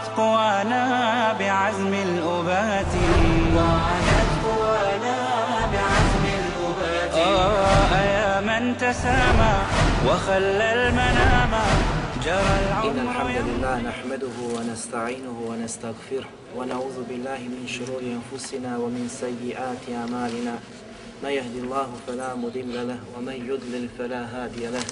وعادت قوانا بعزم الأبات. وعادت قوانا بعزم الأبات. آه يا من تسامى وخلى المنام. جرى إن العمر الحمد يمضي لله نحمده ونستعينه ونستغفره ونعوذ بالله من شرور أنفسنا ومن سيئات أعمالنا. من يهد الله فلا مضل له ومن يضلل فلا هادي له.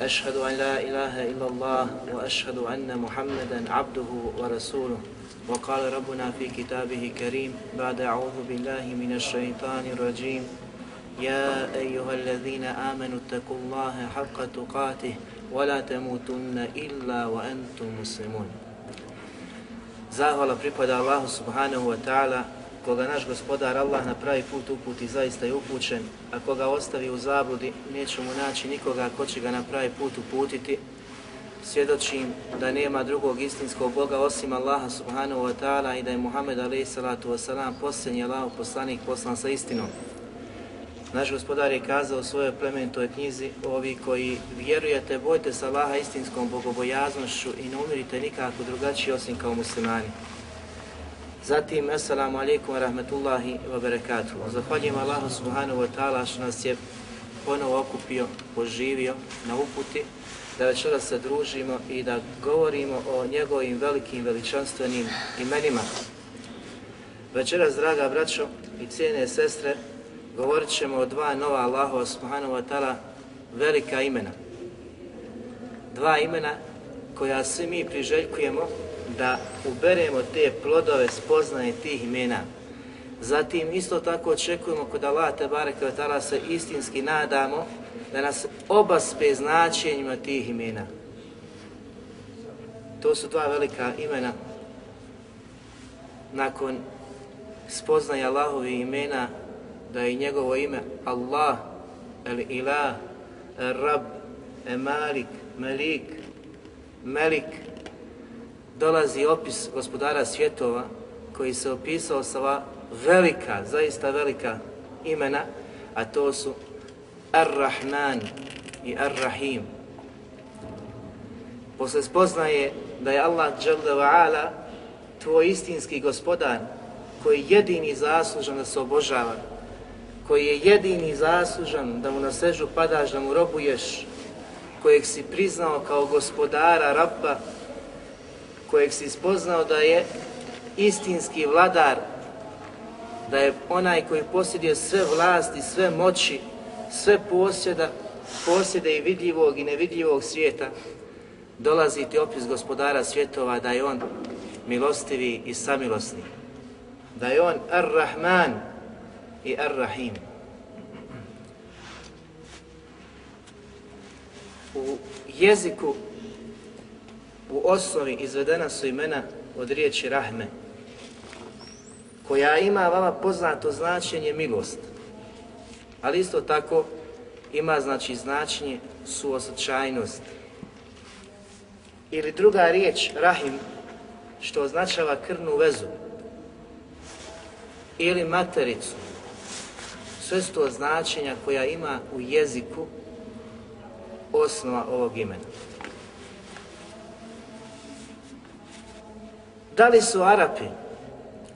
أشهد أن لا إله إلا الله وأشهد أن محمدا عبده ورسوله. وقال ربنا في كتابه كريم بعد أعوذ بالله من الشيطان الرجيم. يا أيها الذين آمنوا اتقوا الله حق تقاته ولا تموتن إلا وأنتم مسلمون. Zahvala pripada Allahu subhanahu wa ta'ala, koga naš gospodar Allah na pravi put uputi zaista je upućen, a koga ostavi u zabludi neće mu naći nikoga ko će ga na pravi put uputiti. Svjedočim da nema drugog istinskog Boga osim Allaha subhanahu wa ta'ala i da je Muhammed alaih salatu wa salam posljednji Allah poslanik poslan sa istinom. Naš gospodar je kazao u svojoj plemenitoj knjizi, ovi koji vjerujete, bojte se Allaha istinskom bogobojaznošću i ne umirite nikako drugačije osim kao muslimani. Zatim, assalamu alaikum wa rahmetullahi wa barakatuhu. Zahvaljujem Allahu subhanahu wa ta'ala što nas je ponovo okupio, poživio na uputi, da večeras se družimo i da govorimo o njegovim velikim veličanstvenim imenima. Večeras, draga braćo i cijene sestre, govorit ćemo o dva nova Allahova subhanahu wa ta'ala velika imena. Dva imena koja svi mi priželjkujemo da uberemo te plodove spoznaje tih imena. Zatim isto tako očekujemo kod Allah te bareke ve ta'ala se istinski nadamo da nas obaspe značenjima tih imena. To su dva velika imena nakon spoznaje Allahovi imena da je njegovo ime Allah, El Ilah, El Rab, El Malik, Malik, Melik, dolazi opis gospodara svjetova koji se opisao sa ova velika, zaista velika imena, a to su Ar-Rahman i Ar-Rahim. Posle spoznaje da je Allah Jalla Ala tvoj istinski gospodar koji je jedini zaslužan da se obožava, koji je jedini zaslužan da mu na sežu padaš, da mu robuješ, kojeg si priznao kao gospodara, rabba, kojeg si spoznao da je istinski vladar, da je onaj koji posjeduje sve vlasti, sve moći, sve posjeda, posjede i vidljivog i nevidljivog svijeta, dolazi ti opis gospodara svjetova da je on milostivi i samilosni, da je on Ar-Rahman, i Ar-Rahim. U jeziku u osnovi izvedena su imena od riječi Rahme, koja ima vama poznato značenje milost, ali isto tako ima znači značenje suosjećajnost. Ili druga riječ Rahim, što označava krvnu vezu, ili matericu, sve su to značenja koja ima u jeziku osnova ovog imena. Da li su Arapi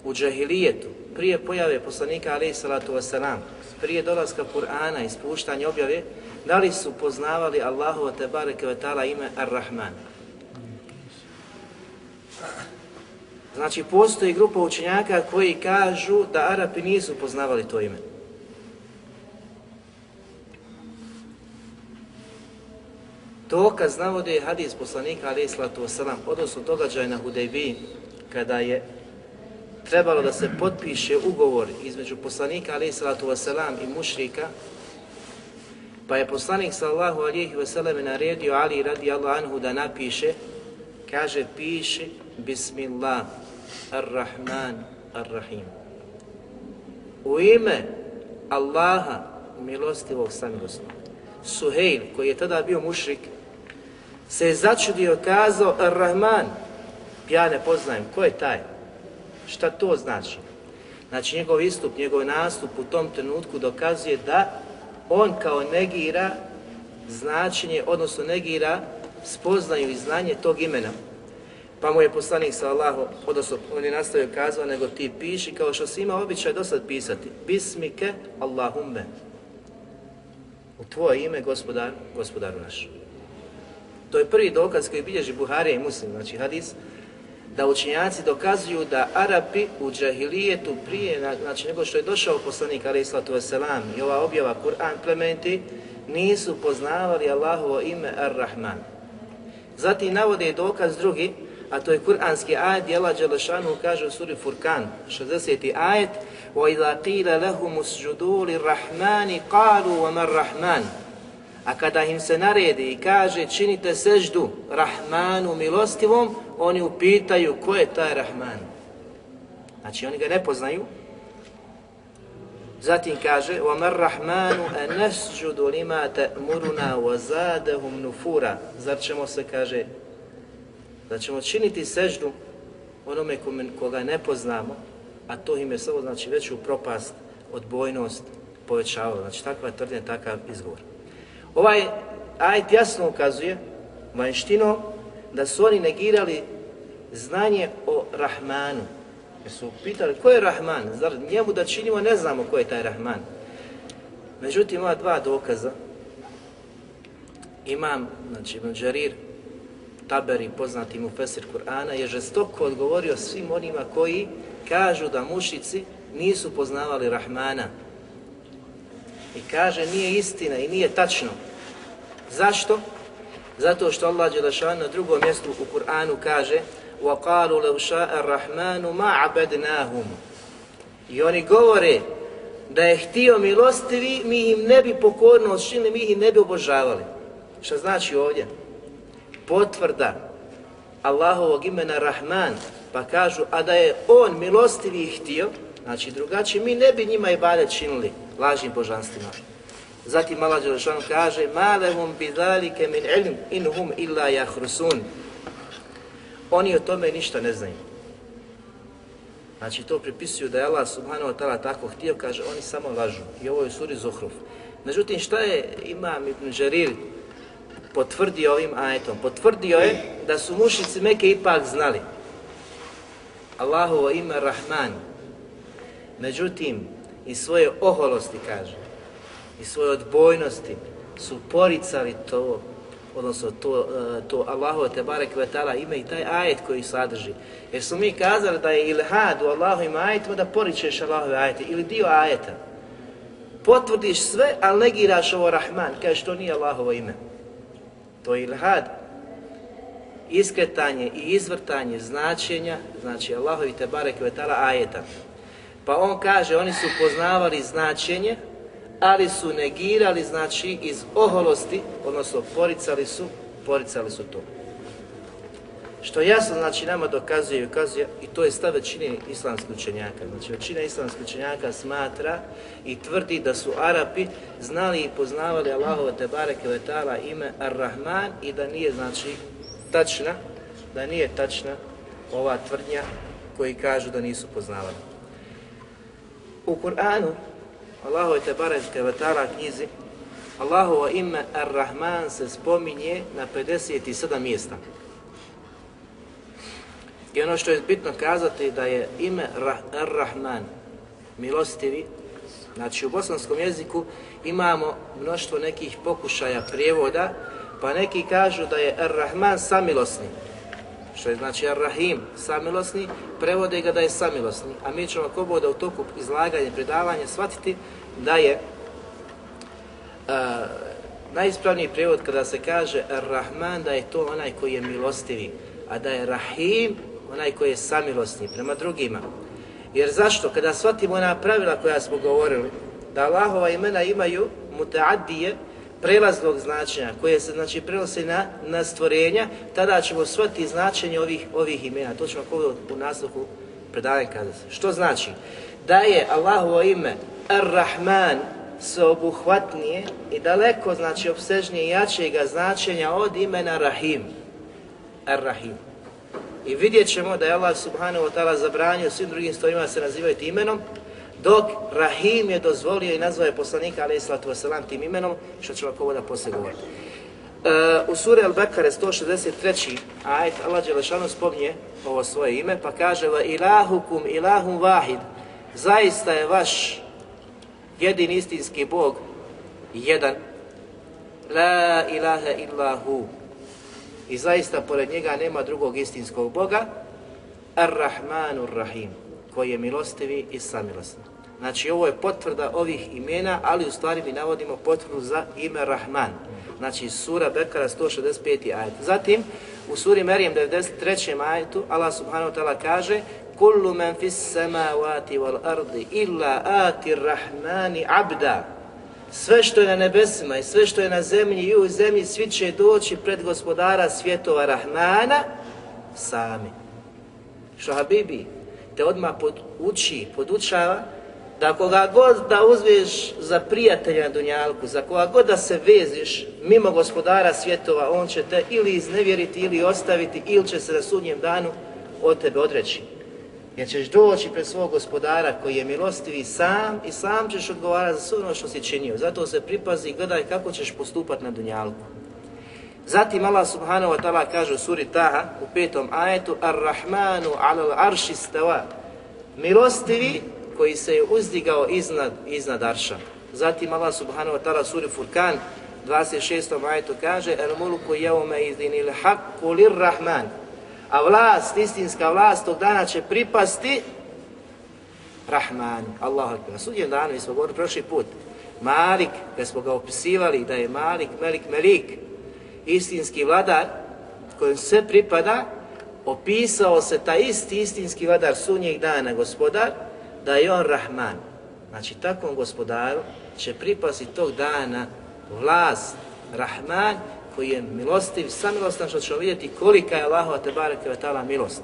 u džahilijetu, prije pojave poslanika alaih salatu wasalam, prije dolaska Kur'ana i spuštanja objave, da li su poznavali Allahu te bareke ve ta'ala ime Ar-Rahman? Znači, postoji grupa učenjaka koji kažu da Arapi nisu poznavali to ime. Dokaz navode je hadis poslanika alaih salatu wasalam, odnosno događaj na Hudejbiji, kada je trebalo da se potpiše ugovor između poslanika alaih salatu wasalam i mušrika, pa je poslanik sallahu alihi wasalam naredio Ali radi Allah anhu da napiše, kaže piši Bismillah Ar-Rahman Ar-Rahim. U ime Allaha milostivog samilosnog. Suhejl, koji je tada bio mušrik, se je začudio kazao Ar-Rahman. Ja ne poznajem, ko je taj? Šta to znači? Znači njegov istup, njegov nastup u tom trenutku dokazuje da on kao negira značenje, odnosno negira spoznaju i znanje tog imena. Pa mu je poslanik sa Allahu, odnosno on je nastavio kazao, nego ti piši kao što si imao običaj do sad pisati. Bismike Allahumme. U tvoje ime, gospodar, gospodaru naš. To je prvi dokaz koji bilježi Buharija i Muslim, znači hadis, da učinjaci dokazuju da Arapi u džahilijetu prije, znači nego što je došao poslanik alaih sallatu wasalam i ova objava Kur'an plementi, nisu poznavali Allahovo ime Ar-Rahman. Zatim navode dokaz drugi, a to je kuranski ajet, gdje Allah Đelešanu kaže u suri Furkan, 60. ajet, وَإِذَا قِيلَ لَهُمُ اسْجُدُوا لِلرَّحْمَانِ قَالُوا وَمَا الرَّحْمَانِ A kada im se naredi i kaže činite seždu Rahmanu milostivom, oni upitaju ko je taj Rahman. Znači oni ga ne poznaju. Zatim kaže وَمَا الرَّحْمَانُ أَنَسْجُدُ لِمَا تَأْمُرُنَا وَزَادَهُمْ نُفُورًا Zar ćemo se, kaže, da ćemo činiti seždu onome koga ne poznamo, a to im je samo znači veću propast, odbojnost povećavalo. Znači takva tvrdnja, takav izgovor. Ovaj ajet jasno ukazuje vanštino da su oni negirali znanje o Rahmanu. Jer su pitali ko je Rahman, zar njemu da činimo ne znamo ko je taj Rahman. Međutim, ova dva dokaza, imam, znači Ibn Đarir, Taberi, poznati mu Fesir Kur'ana, je žestoko odgovorio svim onima koji kažu da mušici nisu poznavali Rahmana. I kaže nije istina i nije tačno. Zašto? Zato što Allah Đelešan na drugom mjestu u Kur'anu kaže وَقَالُوا لَوْ شَاءَ الرَّحْمَانُ مَا عَبَدْنَاهُمْ I oni govore da je htio milostivi, mi im ne bi pokorno činili, mi ih ne bi obožavali. Šta znači ovdje? Potvrda Allahovog imena Rahman, pa kažu, a da je on milostivi htio, znači drugačije, mi ne bi njima i bade činili lažnim božanstvima. Zatim Allah Đelešanu kaže Ma lehum bidalike min ilm in hum illa jahrusun Oni o tome ništa ne znaju. Znači to pripisuju da je Allah subhanahu wa ta'ala tako htio, kaže oni samo lažu. I ovo je suri Zuhruf. Međutim šta je Imam Ibn Đarir potvrdio ovim ajetom? Potvrdio je da su mušici Meke ipak znali. Allahovo ime Rahman. Međutim, i svoje oholosti kaže, i svoje odbojnosti su poricali to, odnosno to, e, to Allahu te barek ve taala ime i taj ajet koji sadrži. Jer su mi kazali da je ilhad u Allahovim ajetima da poričeš Allahove ajete ili dio ajeta. Potvrdiš sve, ali negiraš ovo Rahman, kažeš to nije Allahovo ime. To je ilhad. Iskretanje i izvrtanje značenja, znači Allahovi te barek ve taala ajeta. Pa on kaže, oni su poznavali značenje, ali su negirali, znači, iz oholosti, odnosno poricali su, poricali su to. Što jasno, znači, nama dokazuje i ukazuje, i to je stav većine islamskih učenjaka. Znači, većina islamskih učenjaka smatra i tvrdi da su Arapi znali i poznavali Allahova Tebareke Vetala ime Ar-Rahman i da nije, znači, tačna, da nije tačna ova tvrdnja koji kažu da nisu poznavali. U Kur'anu Allahove te bareke ve knjizi Allahovo ime Ar-Rahman se spominje na 57 mjesta. I ono što je bitno kazati da je ime Ar-Rahman milostivi, znači u bosanskom jeziku imamo mnoštvo nekih pokušaja prijevoda, pa neki kažu da je Ar-Rahman samilosni, što je znači Ar-Rahim, samilosni, prevode ga da je samilosni. A mi ćemo ako bude u toku izlaganja i predavanja shvatiti da je uh, najispravniji prevod kada se kaže Ar-Rahman da je to onaj koji je milostivi, a da je Rahim onaj koji je samilosni prema drugima. Jer zašto? Kada shvatimo ona pravila koja smo govorili, da Allahova imena imaju mutaaddije, prelaznog značenja koje se znači prenose na, na stvorenja, tada ćemo shvatiti značenje ovih, ovih imena. To ćemo ako u nastavku predavanja kazati. Što znači? Da je Allahovo ime Ar-Rahman sveobuhvatnije i daleko znači obsežnije i jačega značenja od imena Rahim. Ar-Rahim. I vidjet ćemo da je Allah subhanahu wa ta'ala zabranio svim drugim stvarima se nazivaju imenom, dok Rahim je dozvolio i nazvao je poslanika alaih sallatu wasalam tim imenom, što ću ako da poslije govoriti. Uh, u suri Al-Bekare 163. ajet Allah Đelešanu spomnje ovo svoje ime pa kaže va ilahukum ilahum vahid zaista je vaš jedin istinski Bog jedan la ilaha illahu i zaista pored njega nema drugog istinskog Boga Ar-Rahmanur Rahim koji je milostivi i samilosni. Znači ovo je potvrda ovih imena, ali u stvari mi navodimo potvrdu za ime Rahman. Znači sura Bekara 165. ajet. Zatim u suri Merijem 93. ajetu Allah subhanahu wa ta'ala kaže Kullu men fis samavati wal ardi illa ati rahmani abda. Sve što je na nebesima i sve što je na zemlji i u zemlji, svi će doći pred gospodara svjetova Rahmana sami. Što Habibi te odmah poduči, podučava da koga god da uzmeš za prijatelja na Dunjalku, za koga god da se veziš mimo gospodara svjetova, on će te ili iznevjeriti ili ostaviti ili će se na sudnjem danu od tebe odreći. Jer ćeš doći pred svog gospodara koji je milostivi sam i sam ćeš odgovarati za sve ono što si činio. Zato se pripazi i gledaj kako ćeš postupati na Dunjalku. Zatim Allah subhanahu wa ta'ala kaže u suri Taha u petom ajetu Ar-Rahmanu alal arši stava Milostivi koji se je uzdigao iznad, iznad arša. Zatim Allah subhanahu wa ta'ala suri Furkan 26. ajetu kaže El mulku jevme izdinil hakku lir rahman a vlast, istinska vlast tog dana će pripasti Rahman, Allah akbar. Na sudjem danu, mi smo govorili prošli put, Malik, kad smo ga opisivali da je Malik, Melik, Melik, istinski vladar, kojem sve pripada, opisao se ta isti istinski vladar sunnjeg dana, gospodar, da je on Rahman. Znači, takvom gospodaru će pripasti tog dana vlast Rahman koji je milostiv, samilostan što ćemo vidjeti kolika je Allahova tebara kvetala milost.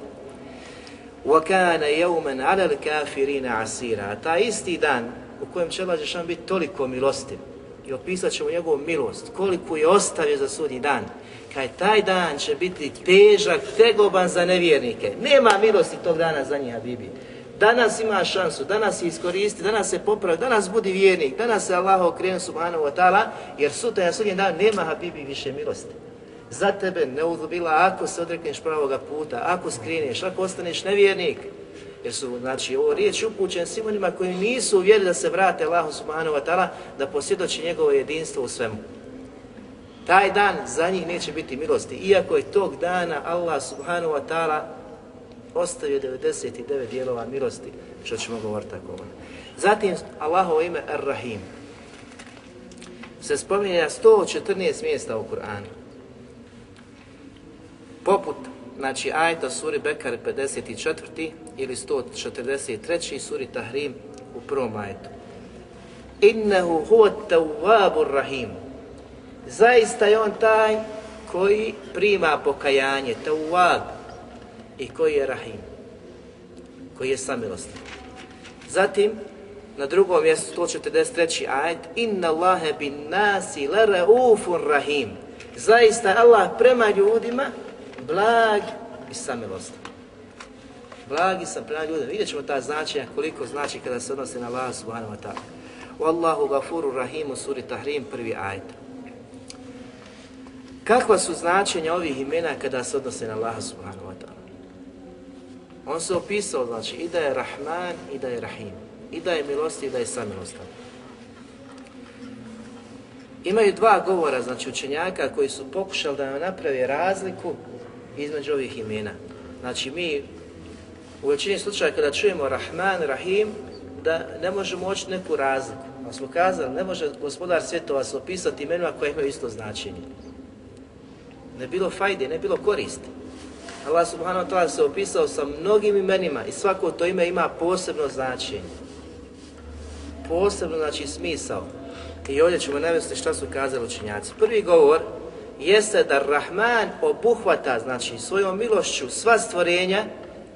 وَكَانَ يَوْمًا عَلَى الْكَافِرِينَ عَسِيرًا A ta isti dan u kojem će Allah Žešan biti toliko milostiv i opisat ćemo njegovu milost, koliko je ostavio za sudnji dan, kaj taj dan će biti težak, tegoban za nevjernike. Nema milosti tog dana za njih, Habibi. Danas ima šansu, danas se iskoristi, danas se popravi, danas budi vjernik, danas se Allah okrenu subhanahu wa ta'ala, jer sutra na sudnjem dan nema Habibi više milosti. Za tebe ne udobila ako se odrekneš pravoga puta, ako skrineš, ako ostaneš nevjernik. Jer su, znači, ovo riječ upućen svim onima koji nisu uvjeri da se vrate Allahu subhanahu wa ta'ala, da posvjedoči njegovo jedinstvo u svemu. Taj dan za njih neće biti milosti, iako je tog dana Allah subhanahu wa ta'ala ostavio 99 dijelova milosti, što ćemo govoriti tako. Zatim, Allahovo ime Ar-Rahim se spominje 114 mjesta u Kur'anu. Poput, znači, ajta suri Bekar 54. ili 143. suri Tahrim u prvom ajetu. Innehu huwa tawwabur rahim. Zaista je on taj koji prima pokajanje, tawwab, i koji je Rahim, koji je samilostan. Zatim, na drugom mjestu 143. ajet, Inna Allahe bin nasi laraufun rahim. Zaista Allah prema ljudima blag i samilostan. Blag i sam prema ljudima. Vidjet ćemo ta značenja koliko znači kada se odnose na Allah subhanahu wa ta'ala. Wallahu gafuru rahimu suri Tahrim prvi ajet. Kakva su značenja ovih imena kada se odnose na Allah subhanahu wa ta'ala? On se opisao, znači, i da je Rahman i da je Rahim. I da je milosti i da je samilostan. Imaju dva govora, znači, učenjaka koji su pokušali da nam naprave razliku između ovih imena. Znači, mi u većini slučaja kada čujemo Rahman, Rahim, da ne možemo oći neku razliku. Ali smo kazali, ne može gospodar svjetova se opisati imenima koje imaju isto značenje. Ne bilo fajde, ne bilo koristi. Allah subhanahu wa ta'ala se opisao sa mnogim imenima i svako to ime ima posebno značenje. Posebno znači smisao. i ovdje ćemo navesti šta su kazali učenjaci. Prvi govor jeste da Rahman obuhvata, znači svojom milošću sva stvorenja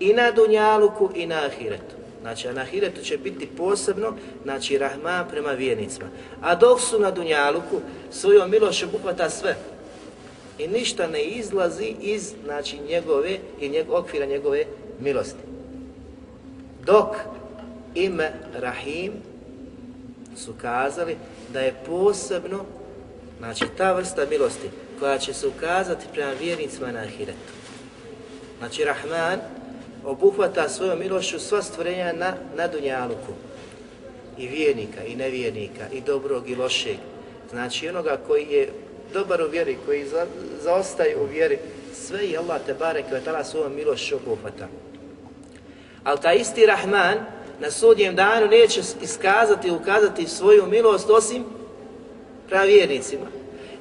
i na Dunjaluku i na Ahiretu. Znači, a na Ahiretu će biti posebno, znači, Rahman prema vjernicima. A dok su na Dunjaluku, svojom milošću obuhvata sve. I ništa ne izlazi iz, znači, njegove i njeg, okvira njegove milosti. Dok ime Rahim su kazali da je posebno, znači, ta vrsta milosti koja će se ukazati prema vjernicima na Ahiretu. Znači, Rahman obuhvata svojom milošću sva stvorenja na, na Dunjaluku. I vjernika, i nevjernika, i dobrog, i lošeg. Znači onoga koji je dobar u vjeri, koji za, zaostaje u vjeri, sve i Allah te barek ve tala svojom milošću obuhvata. Ali taj isti Rahman na sudnjem danu neće iskazati ukazati svoju milost osim pravjernicima.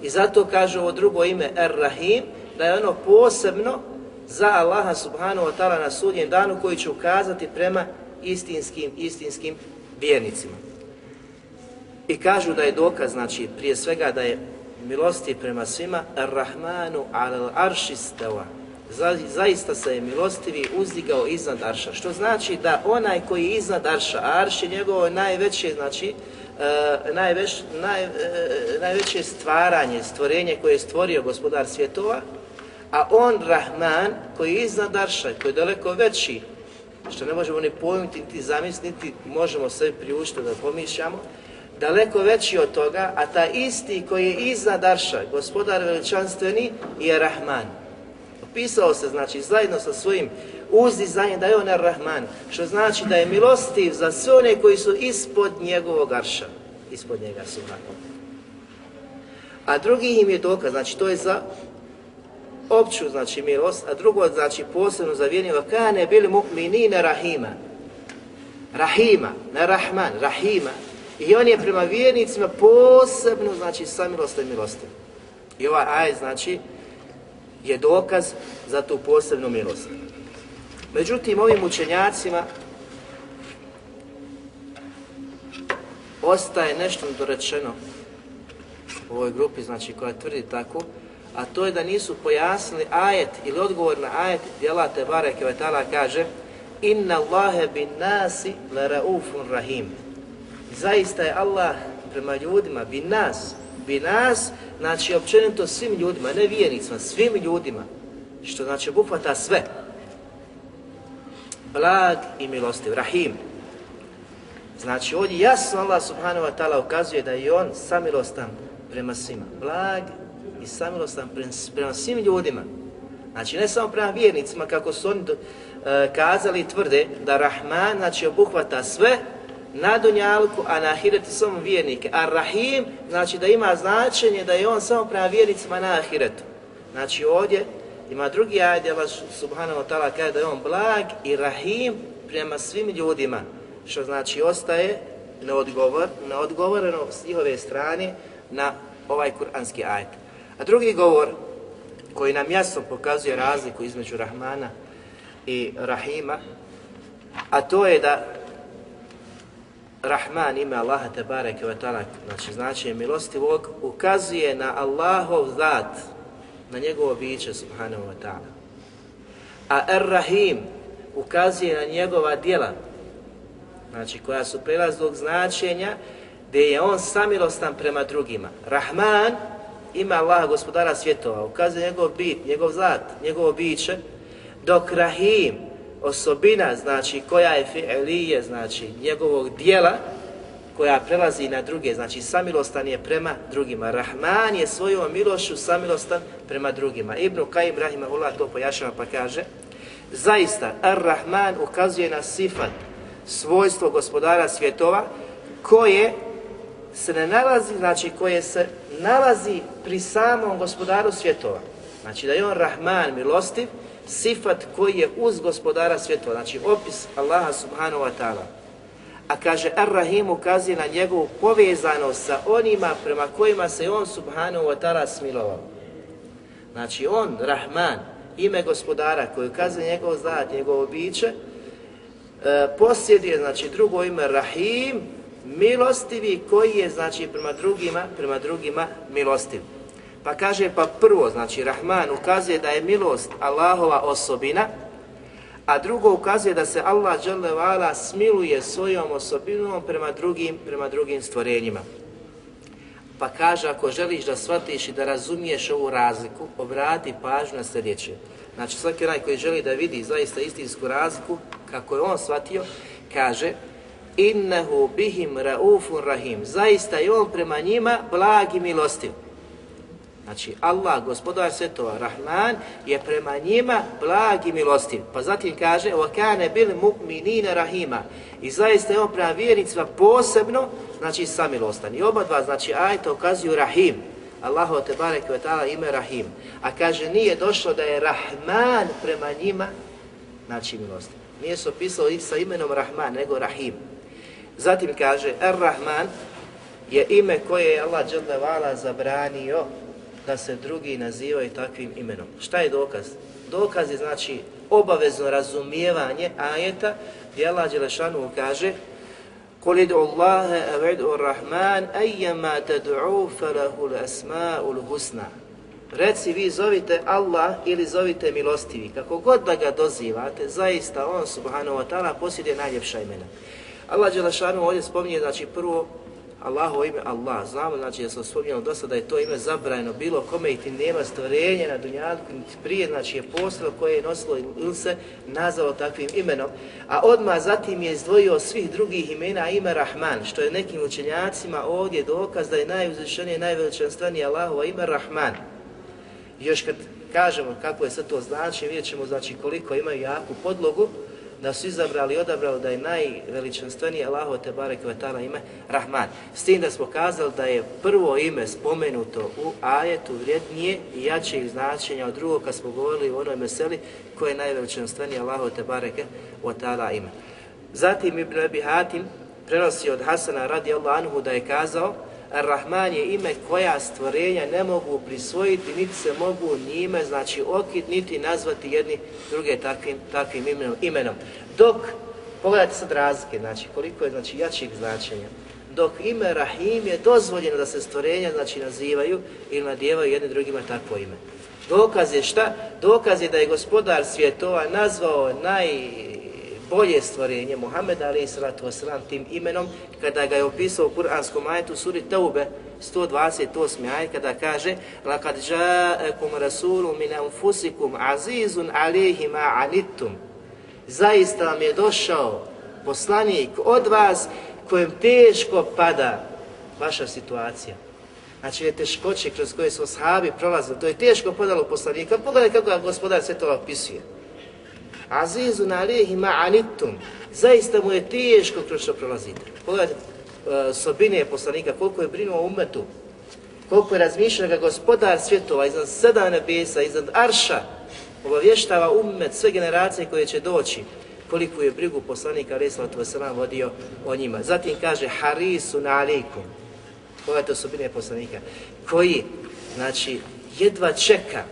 I zato kaže ovo drugo ime Ar-Rahim, da je ono posebno za Allaha subhanahu wa ta'ala na sudnjem danu koji će ukazati prema istinskim, istinskim vjernicima. I kažu da je dokaz, znači prije svega da je milosti prema svima Ar-Rahmanu alal arši stava. Za, zaista se je milostivi uzdigao iznad Arša. Što znači da onaj koji je iznad Arša, a Arš je njegovo najveće, znači, e, najveć, naj, e, najveće stvaranje, stvorenje koje je stvorio gospodar svjetova, A on, Rahman, koji je iznad Arša, koji je daleko veći, što ne možemo ni pojmiti, niti zamisliti, možemo sve priuštiti da pomišljamo, daleko veći od toga, a ta isti koji je iznad Arša, gospodar veličanstveni, je Rahman. Opisao se, znači, zajedno sa svojim uzdizanjem da je on Rahman, što znači da je milostiv za sve one koji su ispod njegovog Arša, ispod njega su dakle. A drugi im je dokaz, znači to je za opću znači milost, a drugo znači posebno za vjernike kane bil mu'minina rahima. Rahima, ne Rahman, Rahima. I on je prema vjernicima posebno znači samilostan i milosti. I ovaj aj znači je dokaz za tu posebnu milost. Međutim, ovim učenjacima ostaje nešto dorečeno u ovoj grupi, znači koja tvrdi tako, a to je da nisu pojasnili ajet ili odgovor na ajet djela Tebare Kvetala kaže Inna Allahe bin nasi la raufun rahim. Zaista je Allah prema ljudima, bi nas, bi nas, znači općenito svim ljudima, ne vjernicima, svim ljudima, što znači obuhvata sve. Blag i milostiv, rahim. Znači ovdje jasno Allah subhanahu wa ta'ala ukazuje da je on samilostan prema svima. Blag i samilostan prema svim ljudima. Znači ne samo prema vjernicima kako su oni e, kazali i tvrde da Rahman znači obuhvata sve na Dunjalku, a na Ahiretu samo vjernike. A Rahim znači da ima značenje da je on samo prema vjernicima na Ahiretu. Znači ovdje ima drugi ajde, Allah subhanahu wa ta'ala kaže da je on blag i Rahim prema svim ljudima. Što znači ostaje neodgovor, neodgovoreno s njihove strane na ovaj kuranski ajet. A drugi govor koji nam jasno pokazuje razliku između Rahmana i Rahima, a to je da Rahman ime Allaha te bareke ve taala, znači znači milostivog, ukazuje na Allahov zat, na njegovo biće subhanahu wa ta'ala. A Ar-Rahim ukazuje na njegova djela, znači koja su prelaznog značenja, gdje je on samilostan prema drugima. Rahman ima Allah gospodara svjetova, ukazuje njegov bit, njegov zat, njegovo biće, dok Rahim, osobina, znači koja je fi'lije, znači njegovog dijela, koja prelazi na druge, znači samilostan je prema drugima. Rahman je svojom milošću samilostan prema drugima. Ibn Qayyim Rahimahullah to pojašnjava pa kaže, zaista Ar-Rahman ukazuje na sifat, svojstvo gospodara svjetova, koje se ne nalazi, znači koje se nalazi pri samom gospodaru svjetova. Znači da je on Rahman, milostiv, sifat koji je uz gospodara svjetova, znači opis Allaha subhanahu wa ta'ala. A kaže Ar-Rahim ukazuje na njegovu povezanost sa onima prema kojima se on subhanahu wa ta'ala smilovao. Znači on, Rahman, ime gospodara koji ukazuje njegov zlat, njegovo biće, e, posjeduje, znači drugo ime Rahim, milostivi koji je znači prema drugima, prema drugima milostiv. Pa kaže pa prvo, znači Rahman ukazuje da je milost Allahova osobina, a drugo ukazuje da se Allah dželle smiluje svojom osobinom prema drugim, prema drugim stvorenjima. Pa kaže, ako želiš da shvatiš i da razumiješ ovu razliku, obrati pažnju na sljedeće. Znači, svaki onaj koji želi da vidi zaista istinsku razliku, kako je on shvatio, kaže, innehu bihim raufun rahim. Zaista je on prema njima blag i milostiv. Znači, Allah, gospodar svetova, Rahman, je prema njima blag i milostiv. Pa zatim kaže, وَكَانَ بِلْ مُؤْمِنِينَ rahima. I zaista je on prema vjernicima posebno, znači, samilostan. I oba dva, znači, ajta ukazuju Rahim. Allahu te barek ve ta'ala ime Rahim. A kaže, nije došlo da je Rahman prema njima, znači, milostiv. Nije se opisao i sa imenom Rahman, nego Rahim. Zatim kaže, Ar-Rahman je ime koje je Allah zabranio da se drugi nazivaju takvim imenom. Šta je dokaz? Dokaz je znači obavezno razumijevanje ajeta gdje Allah Đelešanu kaže قُلِ دُعُ اللَّهَ أَوَدْعُ الرَّحْمَنِ أَيَّمَا تَدْعُوا فَلَهُ الْأَسْمَاءُ الْحُسْنَى Reci vi zovite Allah ili zovite milostivi. Kako god da ga dozivate, zaista on subhanahu wa ta'ala posjeduje najljepša imena. Allah Đelešanu ovdje spominje, znači prvo Allahovo ime Allah. Znamo, znači, da se spominjalo sada da je to ime zabrajeno bilo kome i ti nema stvorenja na dunjalku, niti prije, znači je postalo koje je nosilo ili se nazvalo takvim imenom. A odmah zatim je izdvojio svih drugih imena ime Rahman, što je nekim učenjacima ovdje dokaz da je najuzvišenije, najveličanstvenije Allahovo ime Rahman. Još kad kažemo kako je sve to znači, vidjet ćemo znači, koliko imaju jaku podlogu, da su izabrali i odabrali da je najveličanstvenije Allaho te barek ime Rahman. S tim da smo kazali da je prvo ime spomenuto u ajetu vrijednije i jačeg značenja od drugog kad smo govorili o onoj meseli koje je najveličanstvenije Allaho te barek ime. Zatim Ibn Abi Hatim prenosi od Hasana radi Anhu da je kazao Ar-Rahman je ime koja stvorenja ne mogu prisvojiti, niti se mogu njime, znači okid, niti nazvati jedni druge takvim, takvim imenom, imenom. Dok, pogledajte sad razlike, znači koliko je znači jačih značenja. Dok ime Rahim je dozvoljeno da se stvorenja znači nazivaju ili nadjevaju jedni drugima takvo ime. Dokaz je šta? Dokaz je da je gospodar svjetova nazvao naj bolje stvorenje Muhammeda alaih sallatu wasalam tim imenom kada ga je opisao u Kur'anskom ajetu suri Taube 128. ajet kada kaže لَقَدْ جَاءَكُمْ رَسُولٌ مِنْ أَنْفُسِكُمْ عَزِيزٌ عَلَيْهِ مَا عَنِتُّمْ Zaista vam je došao poslanik od vas kojem teško pada vaša situacija. Znači je teškoće kroz koje su sahabi prolazili, to je teško podalo poslanika. Pogledaj kako ga gospodar sve to opisuje. Azizun alihi ma'anittum. Zaista mu je teško kroz što prolazite. Pogledajte uh, sobine poslanika, koliko je brinuo o umetu, koliko je razmišljao ga gospodar svjetova iznad sedam nebesa, iznad arša, obavještava umet sve generacije koje će doći, koliko je brigu poslanika Reslatu Veselam vodio o njima. Zatim kaže Harisu na alikum. Pogledajte osobine poslanika, koji, znači, jedva čeka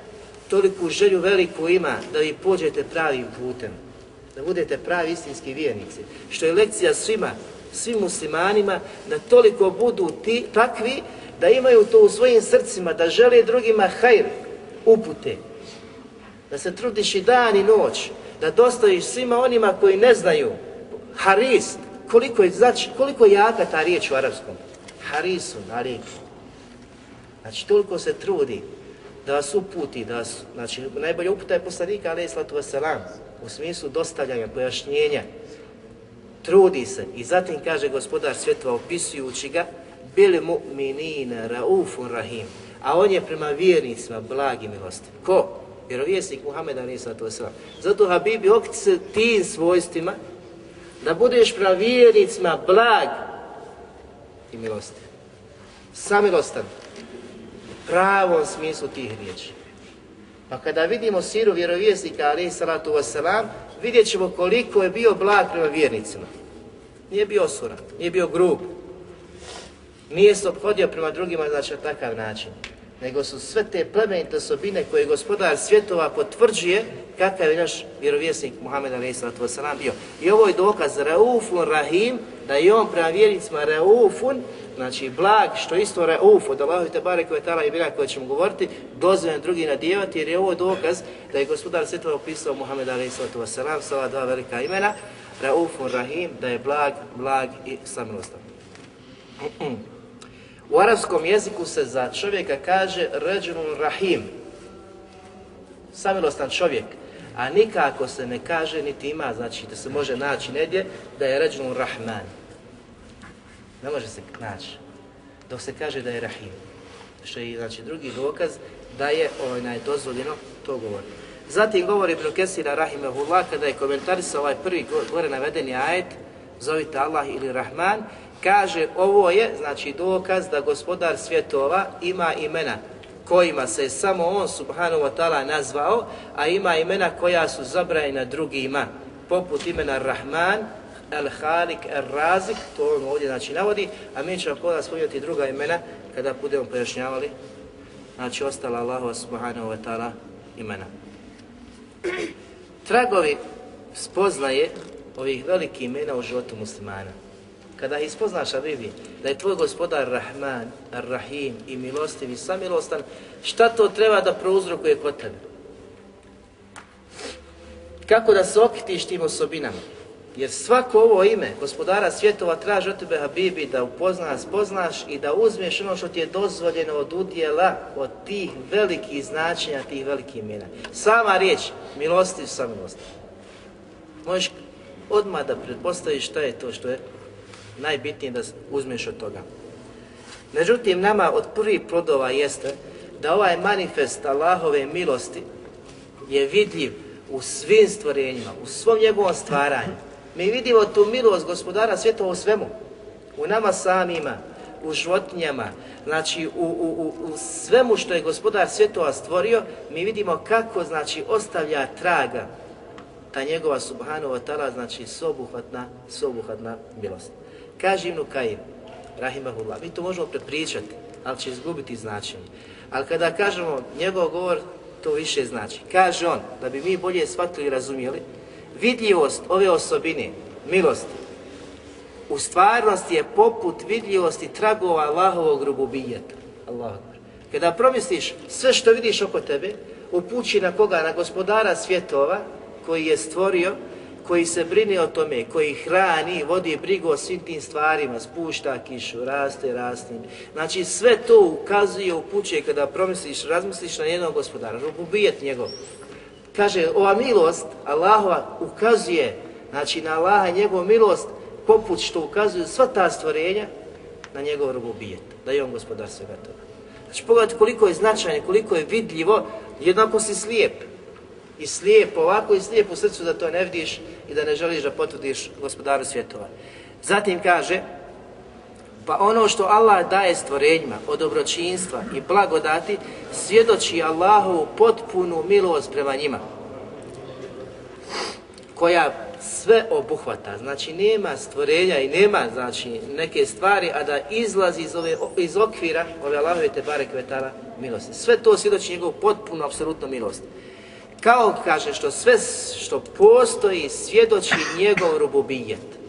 toliku želju veliku ima da vi pođete pravim putem, da budete pravi istinski vjernici. Što je lekcija svima, svim muslimanima, da toliko budu ti takvi da imaju to u svojim srcima, da žele drugima hajr, upute. Da se trudiš i dan i noć, da dostaviš svima onima koji ne znaju, harist, koliko je, znači, koliko je jaka ta riječ u arapskom. Harisun, alikum. Znači, toliko se trudi da vas uputi, da vas, znači najbolje uputa je poslanika alaih sallatu wasalam, u smislu dostavljanja, pojašnjenja, trudi se i zatim kaže gospodar svjetova opisujući ga, bili mu'minina raufun rahim, a on je prema vjernicima blagi milosti. Ko? Vjerovjesnik Muhammed alaih sallatu wasalam. Zato Habibi okti se tim svojstvima da budeš prema vjernicima blag i milosti. Samilostan pravom smislu tih riječi. Pa kada vidimo siru vjerovjesnika, ali salatu wasalam, vidjet ćemo koliko je bio blag prema vjernicima. Nije bio osura, nije bio grub. Nije se obhodio prema drugima znači na takav način. nego su sve te plemenite osobine koje gospodar svjetova potvrđuje kakav je naš vjerovjesnik Muhammed a.s. bio. I ovo je dokaz Raufun Rahim, da je on prema vjernicima Raufun, znači blag, što isto Rauf, od Allahu te barek ve taala i bila koje ćemo govoriti, dozvoljen drugi nadjevati, jer je ovo dokaz da je gospodar svjetova opisao Muhammed a.s. sa dva velika imena, Raufur Rahim, da je blag, blag i samilostan. U arapskom jeziku se za čovjeka kaže Ređunun Rahim, samilostan čovjek, a nikako se ne kaže niti ima, znači da se može naći negdje, da je Ređunun Rahman. Ne može se naći. Dok se kaže da je Rahim. Što je znači, drugi dokaz da je onaj, dozvoljeno to govoriti. Zatim govori Ibn Kesira Rahimahullah kada je komentarisao ovaj prvi gore navedeni ajet zovite Allah ili Rahman kaže ovo je znači dokaz da gospodar svjetova ima imena kojima se samo on subhanahu wa ta'ala nazvao, a ima imena koja su zabrajena drugima, poput imena Rahman, El Halik, El Razik, to on ovdje znači navodi, a mi ćemo kod spominjati druga imena kada budemo pojašnjavali, znači ostala Allahu subhanahu wa ta'ala imena. Tragovi spoznaje ovih velikih imena u životu muslimana. Kada ih spoznaš, Abibi, da je tvoj gospodar Rahman, Rahim i milostiv i samilostan, šta to treba da prouzrokuje kod tebe? Kako da se okitiš tim osobinama? Jer svako ovo ime gospodara svjetova traži od tebe, Habibi, da upoznaš, spoznaš i da uzmeš ono što ti je dozvoljeno od udjela, od tih velikih značenja, tih velikih imena. Sama riječ, milostiv, samilostiv. Možeš odmah da pretpostaviš šta je to što je najbitnije da uzmeš od toga. Međutim, nama od prvih plodova jeste da ovaj manifest Allahove milosti je vidljiv u svim stvorenjima, u svom njegovom stvaranju. Mi vidimo tu milost gospodara svijeta u svemu. U nama samima, u životinjama, znači u, u, u, u svemu što je gospodar svjetova stvorio, mi vidimo kako znači ostavlja traga ta njegova subhanahu wa ta'ala, znači sobuhvatna, sobuhvatna milost. Kaže Ibnu Kajim, rahimahullah, mi to možemo prepričati, ali će izgubiti značenje. Ali kada kažemo njegov govor, to više znači. Kaže on, da bi mi bolje shvatili i razumijeli, vidljivost ove osobine, milosti, u stvarnosti je poput vidljivosti tragova Allahovog rububijeta. Allah. Kada promisliš sve što vidiš oko tebe, upući na koga? Na gospodara svjetova koji je stvorio koji se brine o tome, koji hrani, vodi brigu o svim tim stvarima, spušta kišu, raste, raste. Znači sve to ukazuje, upućuje kada promisliš, razmisliš na jednog gospodara, rububijet njegov. Kaže, ova milost Allahova ukazuje, znači na Allaha njegovu milost, poput što ukazuju sva ta stvorenja na njegov rububijet, da je on gospodar svega toga. Znači pogledajte koliko je značajno, koliko je vidljivo, jednako si slijep, i slijep, ovako i slijep u srcu da to ne vidiš i da ne želiš da potvrdiš gospodaru svjetova. Zatim kaže, pa ono što Allah daje stvorenjima od dobročinstva i blagodati, svjedoči Allahovu potpunu milost prema njima, koja sve obuhvata, znači nema stvorenja i nema znači neke stvari, a da izlazi iz, ove, iz okvira ove Allahove te bare kvetala milosti. Sve to svjedoči njegovu potpunu, apsolutnu milost kao kaže što sve što postoji svjedoči njegov rububijet.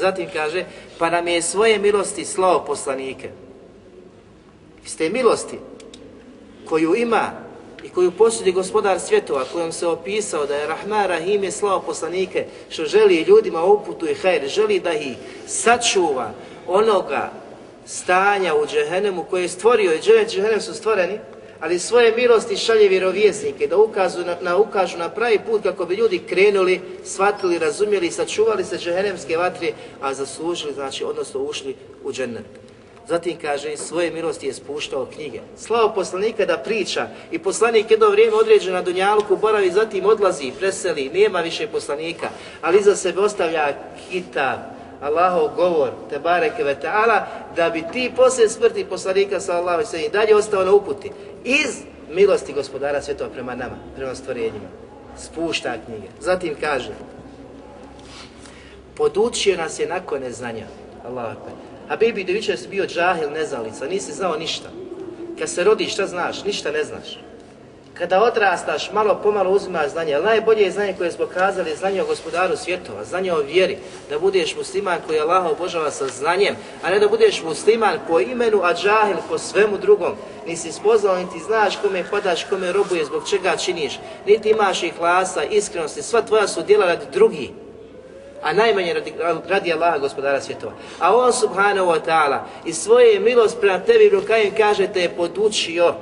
Zatim kaže, pa nam je svoje milosti slao poslanike. Iz te milosti koju ima i koju posjedi gospodar svjetova, kojom se opisao da je Rahman Rahim je slao poslanike, što želi ljudima uputu i hajr, želi da ih sačuva onoga stanja u džehennemu koje je stvorio i džehennem su stvoreni, ali svoje milosti šalje vjerovjesnike da ukazu na, na, ukažu na pravi put kako bi ljudi krenuli, shvatili, razumjeli, sačuvali se džehennemske vatre, a zaslužili, znači, odnosno ušli u džennet. Zatim kaže, svoje milosti je spuštao knjige. Slavo poslanika da priča i poslanik jedno vrijeme određen na Dunjaluku boravi, zatim odlazi, preseli, nema više poslanika, ali iza sebe ostavlja kitab, Allahov govor, te bareke ve ta'ala, da bi ti poslije smrti poslanika sallallahu alejhi i dalje ostao na uputi iz milosti gospodara svjetova prema nama, prema stvorenjima. Spušta knjige. Zatim kaže, podučio nas je nakon neznanja. Allah akbar. A Bibi Devića je bio džahil, neznalica, nisi znao ništa. kad se rodiš, šta znaš? Ništa ne znaš. Kada odrastaš, malo pomalo uzimaš znanje, ali najbolje je znanje koje smo kazali, znanje o gospodaru svjetova, znanje o vjeri, da budeš musliman koji Allah obožava sa znanjem, a ne da budeš musliman po imenu, a džahil po svemu drugom. Nisi spoznao, niti znaš kome padaš, kome robuje, zbog čega činiš, niti imaš ih klasa, iskrenosti, sva tvoja su djela radi drugih a najmanje radi, radi Allaha gospodara svjetova. A on subhanahu wa ta'ala i svoje milost prema tebi Rukajim kaže te je podučio,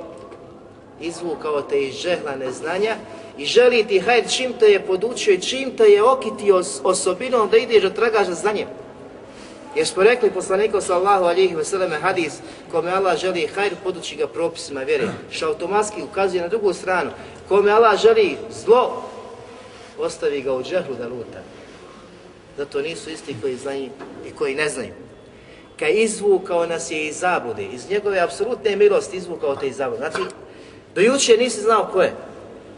izvukao te iz žehla neznanja i želi ti hajr čim te je podučio i čim te je okitio osobinom da ideš da tragaš za znanjem. Jer smo rekli poslaniku sallahu alihi vseleme hadis kome Allah želi hajr podući ga propisima vjere, što automatski ukazuje na drugu stranu. Kome Allah želi zlo, ostavi ga u džehlu da luta. Zato nisu isti koji znaju i koji ne znaju. Kaj izvukao nas je iz zabude, iz njegove apsolutne milosti izvukao te iz zabude. Znači, do juče nisi znao ko je,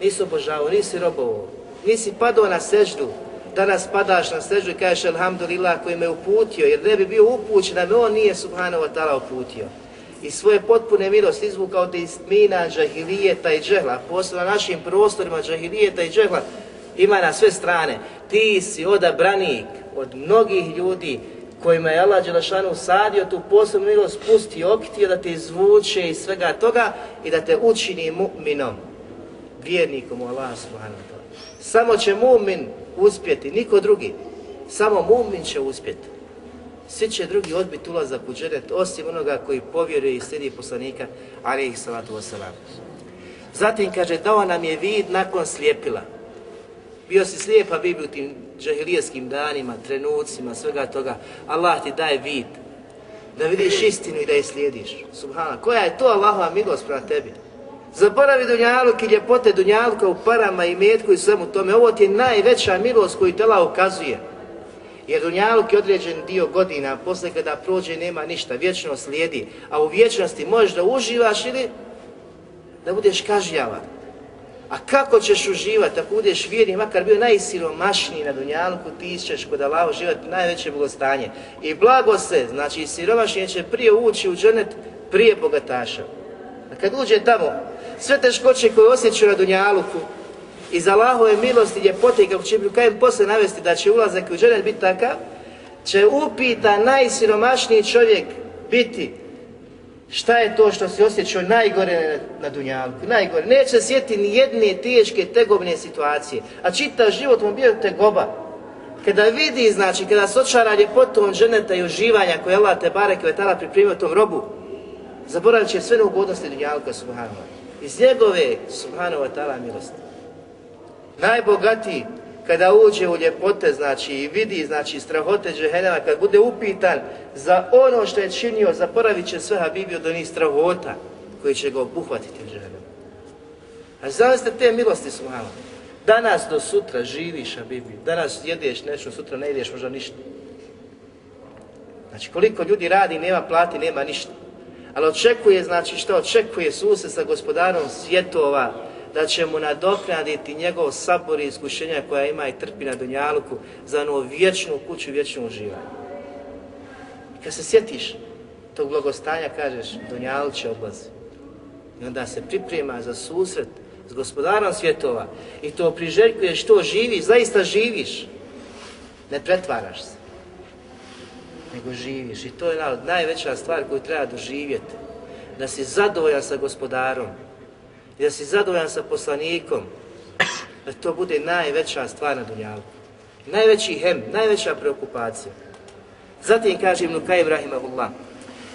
nisi obožavao, nisi robovao, nisi padao na seždu, danas padaš na seždu i kažeš Alhamdulillah koji me uputio, jer ne bi bio upućen da me on nije Subhanahu wa ta'ala uputio. I svoje potpune milosti izvukao te iz mina, džahilijeta i džehla, posle na našim prostorima džahilijeta i džehla, ima na sve strane. Ti si odabranik od mnogih ljudi kojima je Allah Đelešanu usadio tu posebnu milost, pusti okitio da te izvuče iz svega toga i da te učini mu'minom, vjernikom u Allah subhanahu wa ta'ala. Samo će mu'min uspjeti, niko drugi. Samo mu'min će uspjeti. Svi će drugi odbiti ulazak u dženet, osim onoga koji povjeruje i slijedi poslanika, ali ih salatu wasalam. Zatim kaže, dao nam je vid nakon slijepila. Bio si slijepa bibi bi u tim džahilijeskim danima, trenucima, svega toga. Allah ti daje vid da vidiš istinu i da je slijediš. Subhana, koja je to Allahova milost prema tebi? Zaboravi dunjaluk i ljepote dunjaluka u parama i metku i svemu tome. Ovo ti je najveća milost koju te Allah ukazuje. Jer dunjaluk je određen dio godina, posle kada prođe nema ništa, vječno slijedi. A u vječnosti možeš da uživaš ili da budeš kažnjavan. A kako ćeš uživati ako budeš vjerni, makar bio najsiromašniji na dunjalku, ti ćeš kod Allah uživati najveće blagostanje. I blago se, znači siromašnije će prije ući u dženet prije bogataša. A kad uđe tamo, sve teškoće koje osjećaju na dunjaluku, za Allahove milosti i ljepote, kako će kajem posle navesti da će ulazak u dženet biti takav, će upita najsiromašniji čovjek biti Šta je to što se osjećao najgore na Dunjalku? Najgore. Neće sjeti ni jedne teške, tegobne situacije. A čita život mu bio tegoba. Kada vidi, znači, kada se očara ljepotom ženeta i uživanja koje Allah te barek i tala pripremio tom robu, zaboravit će sve neugodnosti Dunjalka, subhanova. Iz njegove, subhanahu wa ta'ala, milosti. Najbogatiji, kada uđe u ljepote, znači, i vidi, znači, strahote džehennema, kad bude upitan za ono što je činio, zaporavit će sve Habibi od onih strahota koji će ga obuhvatiti u džehennemu. A zamislite te milosti su malo. Danas do sutra živiš, Habibi, danas jedeš nešto, sutra ne jedeš možda ništa. Znači, koliko ljudi radi, nema plati, nema ništa. Ali očekuje, znači, što očekuje suse sa gospodarom svjetova, da će mu nadoknaditi njegov sabor i iskušenja koja ima i trpi na Dunjaluku za onu vječnu kuću, vječnu uživanje. I kad se sjetiš tog blagostanja, kažeš, Dunjalu će odlazi. I onda se priprema za susret s gospodarom svjetova i to priželjkuješ, to živiš, zaista živiš. Ne pretvaraš se, nego živiš. I to je najveća stvar koju treba doživjeti. Da si zadovoljan sa gospodarom, i da si zadovoljan sa poslanikom, da to bude najveća stvar na dunjalu. Najveći hem, najveća preokupacija. Zatim kaže Ibn Kaj Ibrahimahullah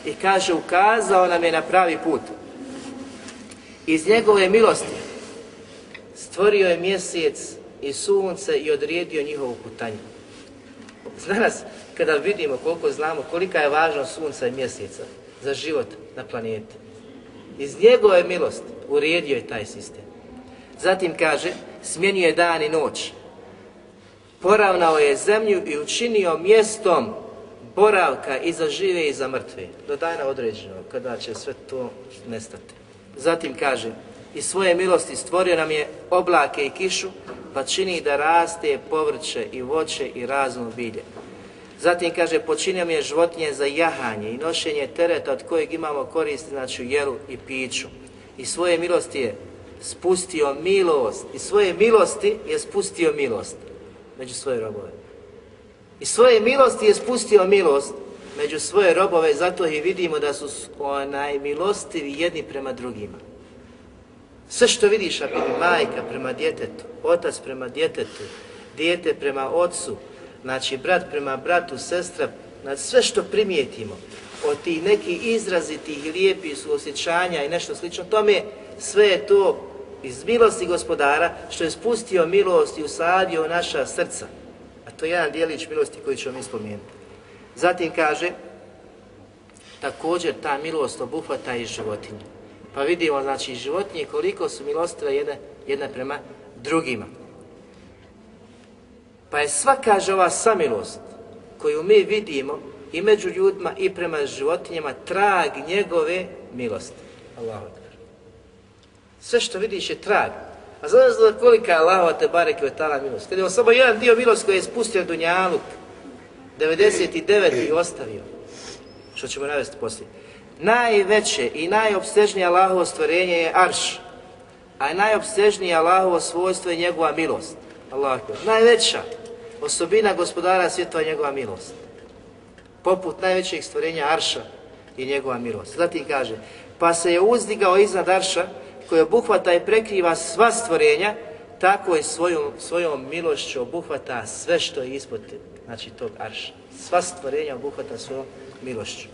i kaže ukazao nam je na pravi put. Iz njegove milosti stvorio je mjesec i sunce i odredio njihovu putanju. Znanas, kada vidimo koliko znamo kolika je važnost sunca i mjeseca za život na planeti, iz njegove milosti uredio je taj sistem. Zatim kaže, smjenio je dan i noć. Poravnao je zemlju i učinio mjestom boravka i za žive i za mrtve. Do dana određenog, kada će sve to nestati. Zatim kaže, i svoje milosti stvorio nam je oblake i kišu, pa čini da raste povrće i voće i razno bilje. Zatim kaže, počinio mi je životinje za jahanje i nošenje tereta od kojeg imamo koristi, znači u jelu i piću. I svoje milosti je spustio milost. I svoje milosti je spustio milost među svoje robove. I svoje milosti je spustio milost među svoje robove, zato i vidimo da su onaj milostivi jedni prema drugima. Sve što vidiš, ako majka prema djetetu, otac prema djetetu, dijete prema ocu, znači brat prema bratu, sestra, znači sve što primijetimo od tih nekih izrazitih, lijepih suosjećanja i nešto slično tome, sve je to iz milosti gospodara što je spustio milost i usadio u naša srca. A to je jedan dijelić milosti koji ćemo mi spomenuti. Zatim kaže, također ta milost obuhvata i životinje. Pa vidimo, znači, životinje koliko su milostive jedne, jedne prema drugima. Pa je sva, kaže, ova samilost koju mi vidimo i među ljudima i prema životinjama trag njegove milosti. Allahu akbar. Sve što vidiš je trag. A znaš da kolika je Allahova te barek od tala milost? Kad je samo jedan dio milost koji je spustio Dunjaluk, 99 i ostavio, što ćemo navesti poslije. Najveće i najobsežnije Allahovo stvorenje je Arš, a najobsežnije Allahovo svojstvo je njegova milost. Allah Najveća osobina gospodara svjetova je njegova milost. Poput najvećeg stvorenja Arša i njegova milost. Zatim kaže, pa se je uzdigao iznad Arša koji obuhvata i prekriva sva stvorenja, tako i svojom, svojom milošću obuhvata sve što je ispod znači, tog Arša. Sva stvorenja obuhvata svojom milošću.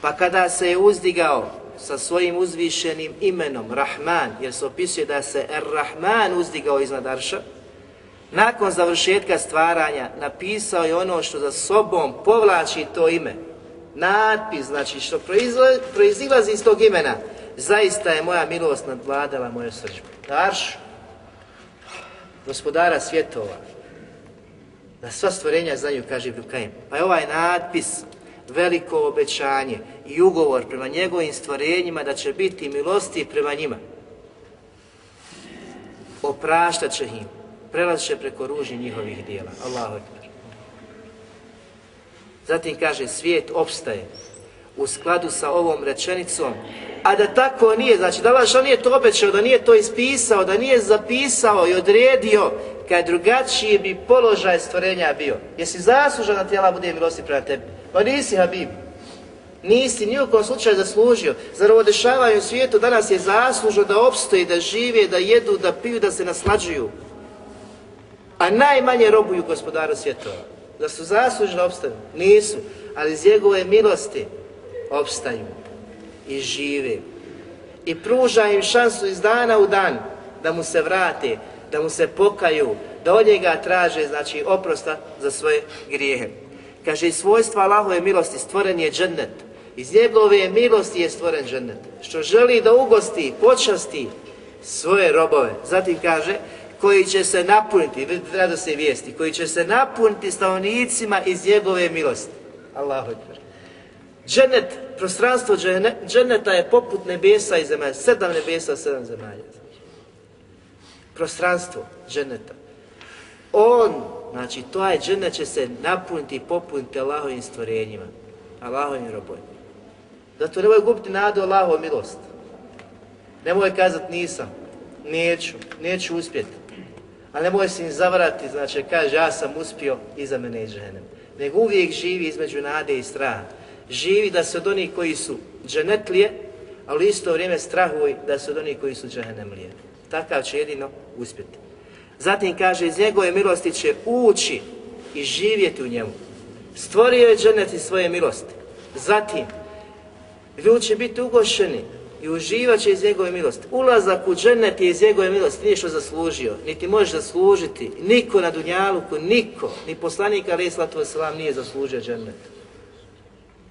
Pa kada se je uzdigao sa svojim uzvišenim imenom Rahman, jer se opisuje da se Ar-Rahman uzdigao iznad Arša, nakon završetka stvaranja napisao je ono što za sobom povlači to ime. Natpis, znači što proizilazi iz tog imena, zaista je moja milost nadvladala moje srđbu. Arš, gospodara svjetova, da sva stvorenja znaju, kaže Ibn Kajim. Pa je ovaj natpis veliko obećanje i ugovor prema njegovim stvorenjima da će biti milosti prema njima. Opraštat će im, prelaziše preko ruži njihovih dijela. Allahu ekber. Zatim kaže, svijet opstaje u skladu sa ovom rečenicom, a da tako nije, znači da Allah nije to obećao, da nije to ispisao, da nije zapisao i odredio, kad drugačiji bi položaj stvorenja bio. Jesi zaslužan da tijela bude milosti prema tebi? Pa nisi Habib. Nisi ni u kom slučaju zaslužio. Zar ovo dešavanje u svijetu danas je zaslužno da opstoji, da žive, da jedu, da piju, da se naslađuju. A najmanje robuju gospodaru svjetova. Da su zaslužni opstanu? opstaju? Nisu. Ali iz njegove milosti opstaju i žive. I pruža im šansu iz dana u dan da mu se vrate, da mu se pokaju, da od njega traže znači oprosta za svoje grijehe. Kaže, iz svojstva Allahove milosti stvoren je džennet. Iz njegove milosti je stvoren džennet. Što želi da ugosti, počasti svoje robove. Zatim kaže, koji će se napuniti, rado se vijesti, koji će se napuniti stanovnicima iz njegove milosti. Allahu ekber. Dženet, prostranstvo dženeta je poput nebesa i zemalja. Sedam nebesa, sedam zemalja. Prostranstvo dženeta. On Znači, to je dženet će se napuniti i popuniti Allahovim stvorenjima, Allahovim robojima. Zato nemoj gubiti nadu Allahovu milost. Nemoj kazati nisam, neću, neću uspjeti. A nemoj se im zavarati, znači kaže ja sam uspio, iza mene je dženem. Nego uvijek živi između nade i straha. Živi da se od onih koji su dženetlije, ali isto vrijeme strahuj da se od onih koji su dženemlije. Takav će jedino uspjeti. Zatim kaže, iz njegove milosti će ući i živjeti u njemu. Stvorio je dženet iz svoje milosti. Zatim, ljudi će biti ugošeni i uživat će iz njegove milosti. Ulazak u džennet je iz njegove milosti, nije što zaslužio, niti možeš zaslužiti. Niko na Dunjaluku, niko, ni poslanik Ali Islatu Veselam nije zaslužio džennet.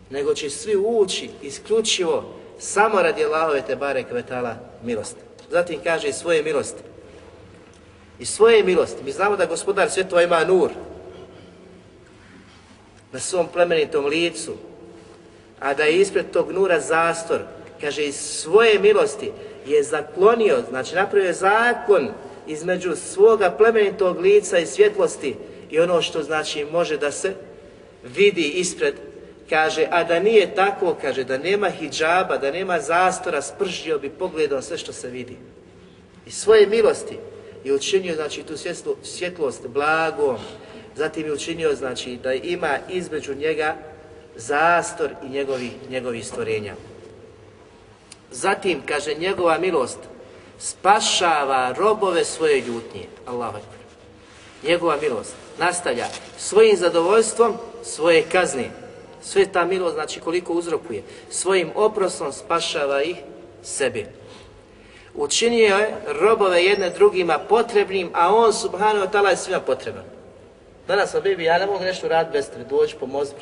Nego će svi ući isključivo samo radi Allahove te bare kvetala milosti. Zatim kaže i svoje milosti i svoje milosti. Mi znamo da gospodar svjetova ima nur na svom plemenitom licu, a da je ispred tog nura zastor, kaže iz svoje milosti je zaklonio, znači napravio je zakon između svoga plemenitog lica i svjetlosti i ono što znači može da se vidi ispred, kaže, a da nije tako, kaže, da nema hijjaba, da nema zastora, spržio bi pogledom sve što se vidi. I svoje milosti je učinio, znači, tu svjetlo, svjetlost blagom, zatim je učinio, znači, da ima između njega zastor i njegovi, njegovi stvorenja. Zatim, kaže, njegova milost spašava robove svoje ljutnje. Allahu akbar. Njegova milost nastavlja svojim zadovoljstvom svoje kazne. Sve ta milost, znači koliko uzrokuje, svojim oprostom spašava ih sebi. Učinio je robove jedne drugima potrebnim, a on, subhanahu wa ta'ala, je svima potreban. Danas, Bibi, ja ne mogu nešto raditi bez tebe, dođi, pomozi,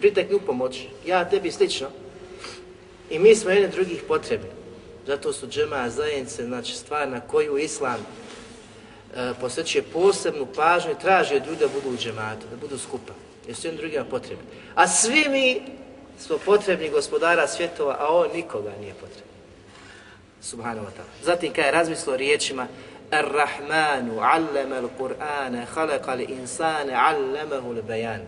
pritekni u pomoć. Ja tebi slično. I mi smo jedni drugih potrebni. Zato su džema zajednice, znači stvar na koju Islam e, posvećuje posebnu pažnju i traži od ljudi da budu u džematu, da budu skupa. Jer su jedni drugima potrebni. A svi mi smo potrebni gospodara svjetova, a on nikoga nije potreban. Subhanahu wa ta'ala. Zatim kada je razmislio riječima Ar-Rahmanu allama al-Qur'ana khalaqa al-insana allamahu al-bayan.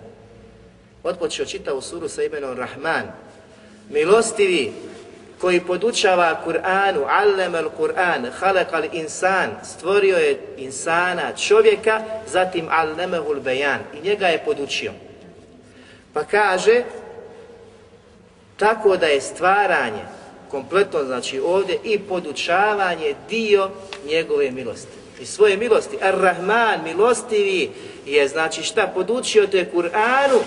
Otpočeo čitavu suru sa imenom Rahman. Milostivi koji podučava Kur'anu, allama al-Qur'an, khalaqa al-insan, stvorio je insana, čovjeka, zatim allamahu al-bayan i njega je podučio. Pa kaže tako da je stvaranje kompletno znači ovdje i podučavanje dio njegove milosti. I svoje milosti. Ar-Rahman, milostivi, je znači šta podučio te Kur'anu,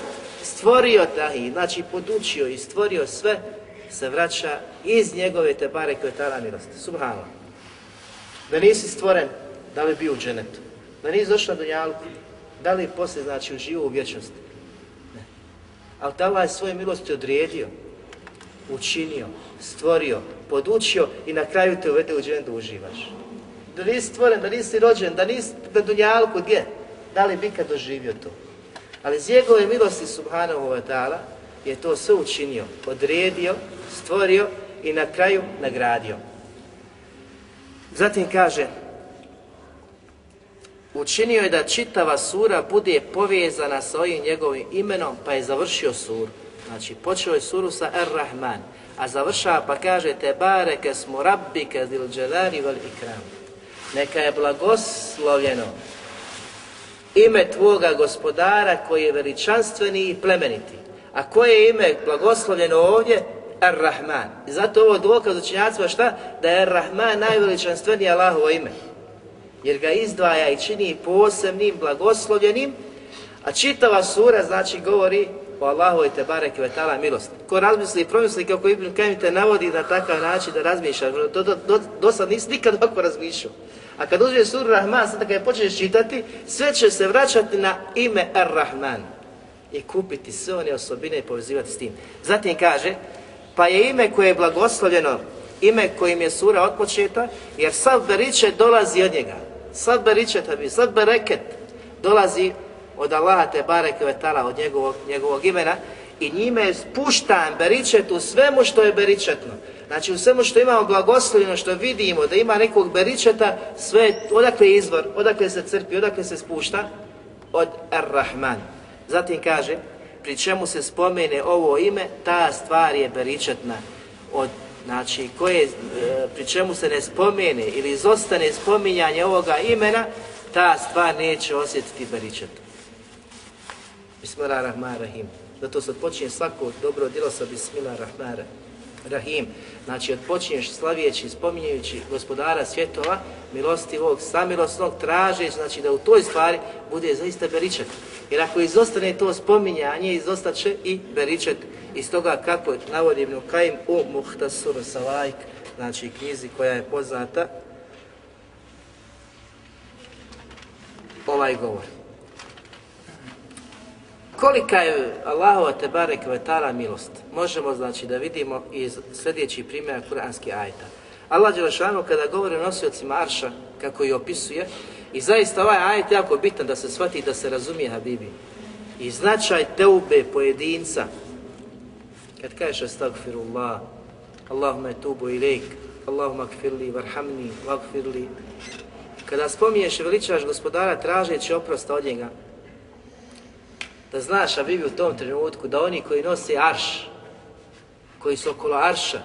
stvorio dahi, znači podučio i stvorio sve, se vraća iz njegove te bare koje tala milosti. Subhanallah. Da nisi stvoren, da li bio u dženetu? Da nisi došla do jalku? Da li poslije znači uživo u vječnosti? Ne. Ali Allah je svoje milosti odrijedio, učinio, stvorio, podučio i na kraju te uvede u dženet da uživaš. Da nisi stvoren, da nisi rođen, da nisi na dunjalku, gdje? Da li bi kad doživio to? Ali iz njegove milosti Subhanahu wa ta'ala je to sve učinio, odredio, stvorio i na kraju nagradio. Zatim kaže, učinio je da čitava sura bude povezana sa ovim njegovim imenom, pa je završio suru. Znači, počeo je suru sa Ar-Rahman, a završava pa kaže te bareke smo rabbike zil dželari vel ikram. Neka je blagoslovljeno ime tvoga gospodara koji je veličanstveni i plemeniti. A koje je ime blagoslovljeno ovdje? Ar-Rahman. I zato ovo dokaz učenjacima šta? Da je Ar-Rahman najveličanstveniji Allahovo ime. Jer ga izdvaja i čini posebnim, blagoslovljenim, a čitava sura znači govori o Allahovoj te bareke ve ta'ala milost. Ko razmisli i promisli kako Ibn Kajim te navodi na takav način da razmišlja, do, do, do, do sad nisi nikad ovako razmišljao. A kad uzme suru Rahman, sad kad je počneš čitati, sve će se vraćati na ime Ar-Rahman i kupiti sve one osobine i povezivati s tim. Zatim kaže, pa je ime koje je blagoslovljeno, ime kojim je sura otpočeta, jer sad beriče dolazi od njega. Sad beriče tabi, sad bereket dolazi od Allaha te bareke vetala, od njegovog njegovog imena i njime je spuštan beričet u svemu što je beričetno. Znači u svemu što imamo blagoslovljeno, što vidimo da ima nekog beričeta, sve odakle je izvor, odakle se crpi, odakle se spušta? Od Ar-Rahman. Zatim kaže, pri čemu se spomene ovo ime, ta stvar je beričetna. Od, znači, koje, e, pri čemu se ne spomene ili izostane spominjanje ovoga imena, ta stvar neće osjetiti beričetom. Bismillahirrahmanirrahim. Zato se počinje svako dobro djelo sa Rahim. Znači, odpočinješ slavijeći, spominjajući gospodara svjetova, milostivog, samilosnog, tražeć, znači da u toj stvari bude zaista beričet. Jer ako izostane to spominjanje, izostaće i beričet. Iz toga kako navodi Ibn Kajim u Muhtasur Salajk, znači knjizi koja je poznata, ovaj govor. Kolika je Allahova te barek milost? Možemo znači da vidimo iz sljedećih primjera kuranskih ajta. Allah Đelešanu kada govori o nosiocima Arša, kako i opisuje, i zaista ovaj ajet jako bitan da se shvati da se razumije Habibi. I značaj teube pojedinca, kad kažeš astagfirullah, Allahuma tubu ilajk, Allahuma kfirli, varhamni, vakfirli, kada spominješ i veličaš gospodara tražeći oprosta od njega, Da znaš, a Bibi u tom trenutku, da oni koji nose arš, koji su okolo arša,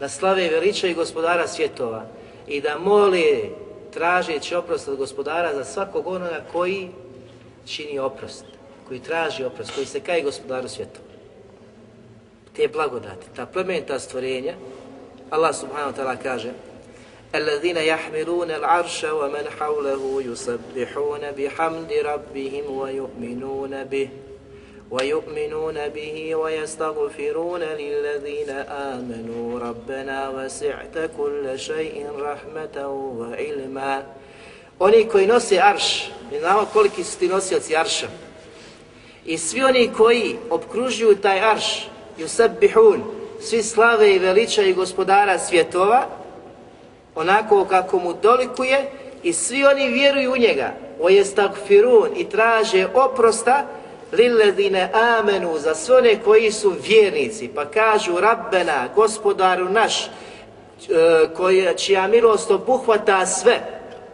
da slave i veličaju gospodara svjetova i da moli tražeći oprost od gospodara za svakog onoga koji čini oprost, koji traži oprost, koji se kaje gospodaru svjetova. Te blagodati, ta plemenita stvorenja, Allah subhanahu wa ta'ala kaže الذين يحملون العرش ومن حوله يسبحون بحمد ربهم ويؤمنون به ويؤمنون به ويستغفرون للذين آمنوا ربنا وسعت كل شيء رحمة وعلما Oni koji nose arš, mi znamo koliki su ti nosioci arša. I svi oni koji obkružuju taj arš, yusabbihun, svi slave i veličaju gospodara svjetova, onako kako mu dolikuje, i svi oni vjeruju u njega, o jestagfirun, i traže oprosta, lilledine amenu, za sve one koji su vjernici, pa kažu Rabbena, gospodaru naš, e, koja, čija milost obuhvata sve,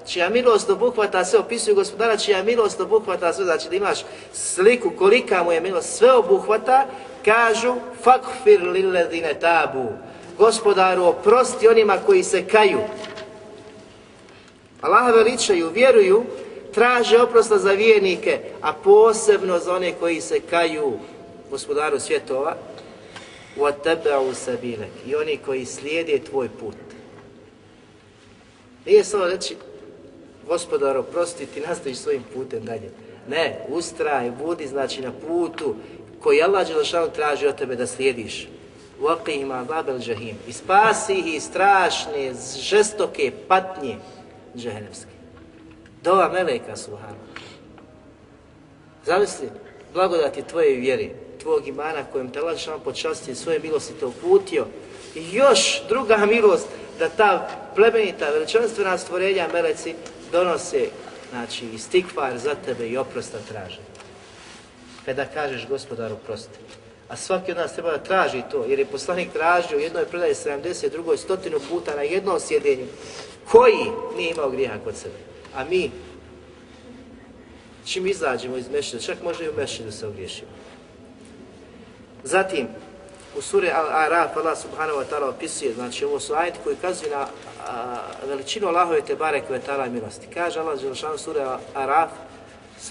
čija milost obuhvata sve, opisuju gospodara, čija milost obuhvata sve, znači da imaš sliku kolika mu je milost, sve obuhvata, kažu fakfir lilledine tabu, gospodaru oprosti onima koji se kaju. Allah veličaju, vjeruju, traže oprosta za vjernike, a posebno za one koji se kaju gospodaru svjetova, وَتَبَعُوا سَبِيلَكِ i oni koji slijede tvoj put. Nije samo reći, gospodar, oprosti ti, nastaviš svojim putem dalje. Ne, ustraj, budi znači na putu koji Allah Đelešanu traži od tebe da slijediš. وَقِهِمَ عَذَابَ الْجَهِيمِ I spasi ih iz strašne, žestoke patnje džehennemske. Dova Meleka Subhanu. Zamisli, blagodati tvoje vjere, tvojeg imana kojem te Allah Đelešanu počasti svoje milosti te uputio i još druga milost da ta plemenita, veličanstvena stvorenja meleci donose znači, istikvar za tebe i oprosta traže. Kada kažeš gospodaru prosti. A svaki od nas treba da traži to, jer je poslanik tražio u jednoj predaji 70, drugoj stotinu puta na jednom sjedenju, koji nije imao grijeha kod sebe. A mi, čim izađemo iz mešćina, čak može i u mešćinu se ogriješimo. Zatim, u suri Al-Araf, Allah subhanahu wa ta'ala opisuje, znači ovo su ajit koji kazuju na a, veličinu Allahove te barek ve ta'ala milosti. Kaže Allah Đelšan suri Al-Araf,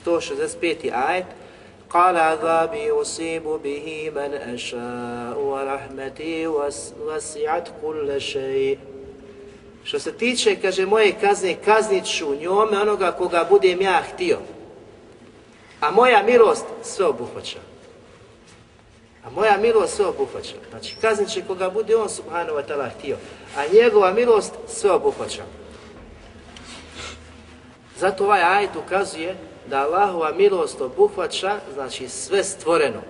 165. ajet, قال عذابي أصيب به من أشاء ورحمتي وسعت كل شيء Što se tiče, kaže, moje kazne, kaznit ću njome onoga koga budem ja htio. A moja milost sve obuhvaća. A moja milost sve obuhvaća. Znači, kaznit će koga bude on, subhanahu wa ta'ala, htio. A njegova milost sve obuhvaća. Zato ovaj ajet ukazuje da Allahova milost obuhvaća, znači sve stvoreno.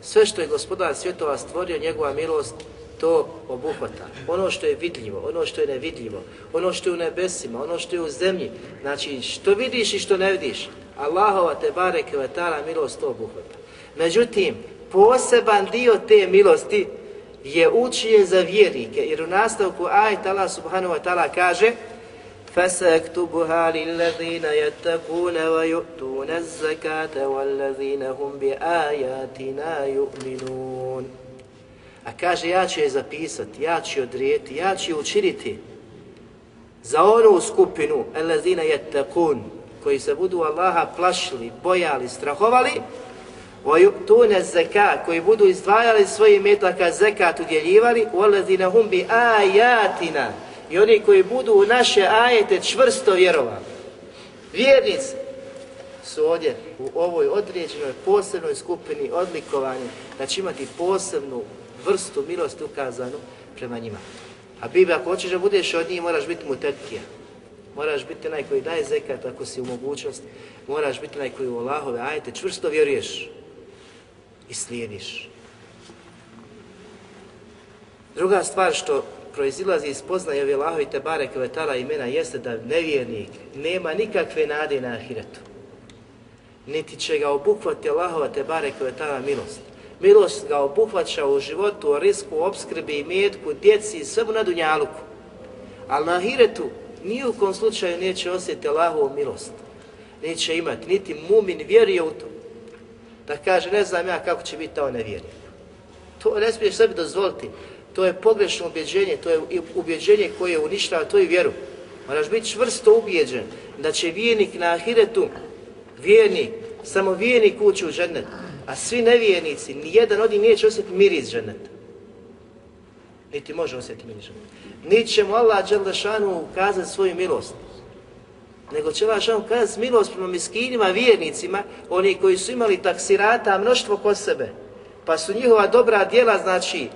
Sve što je gospodar svjetova stvorio, njegova milost to obuhvata. Ono što je vidljivo, ono što je nevidljivo, ono što je u nebesima, ono što je u zemlji, znači što vidiš i što ne vidiš, Allahova te bareke ve ta'ala milost to obuhvata. Međutim, poseban dio te milosti je učije za vjernike, jer u nastavku ajta Allah subhanahu wa ta'ala kaže فسأكتبها للذين يتقون ويؤتون الزكاة والذين هم بآياتنا يؤمنون A kaže, ja ću je zapisati, ja ću je odrijeti, ja ću je učiniti za onu skupinu, elazina jettakun, koji se budu Allaha plašili, bojali, strahovali, tune zeka, koji budu izdvajali svoje metaka zekat udjeljivali, u elazina hum bi ajatina, i oni koji budu u naše ajete čvrsto vjerovali. Vjernici su ovdje u ovoj određenoj posebnoj skupini odlikovanja, da će imati posebnu vrstu milosti ukazanu prema njima. A Bibi, ako hoćeš da budeš od njih, moraš biti mutekija. Moraš biti onaj koji daje zekat ako si u mogućnost. Moraš biti onaj koji u Allahove ajete čvrsto vjeruješ i slijediš. Druga stvar što proizilazi iz poznaje ove Allahovi te kvetala imena jeste da nevjernik nema nikakve nade na ahiretu. Niti će ga obuhvati Allahova te bare kvetala milost. Milost ga obuhvaća u životu, u risku, obskrbi i djeci i svemu na dunjaluku. Ali na ahiretu ni u kom slučaju neće osjetiti Allahovu milost. Neće imati, niti mumin vjeruje u to. Da kaže, ne znam ja kako će biti to nevjernik. To ne smiješ sebi dozvoliti. To je pogrešno ubjeđenje, to je ubjeđenje koje uništava tvoju vjeru. Moraš biti čvrsto ubijeđen da će vjernik na ahiretu, vijenik, samo vijenik ući u džennet, a svi nevjernici, nijedan od njih neće osjetiti miris dženneta. Niti može osjetiti miris dženneta. Niti će mu Allah Đalešanu ukazati svoju milost. Nego će Allah Đalešanu ukazati milost prema miskinima, vjernicima, oni koji su imali taksirata, mnoštvo kod sebe, pa su njihova dobra djela, znači,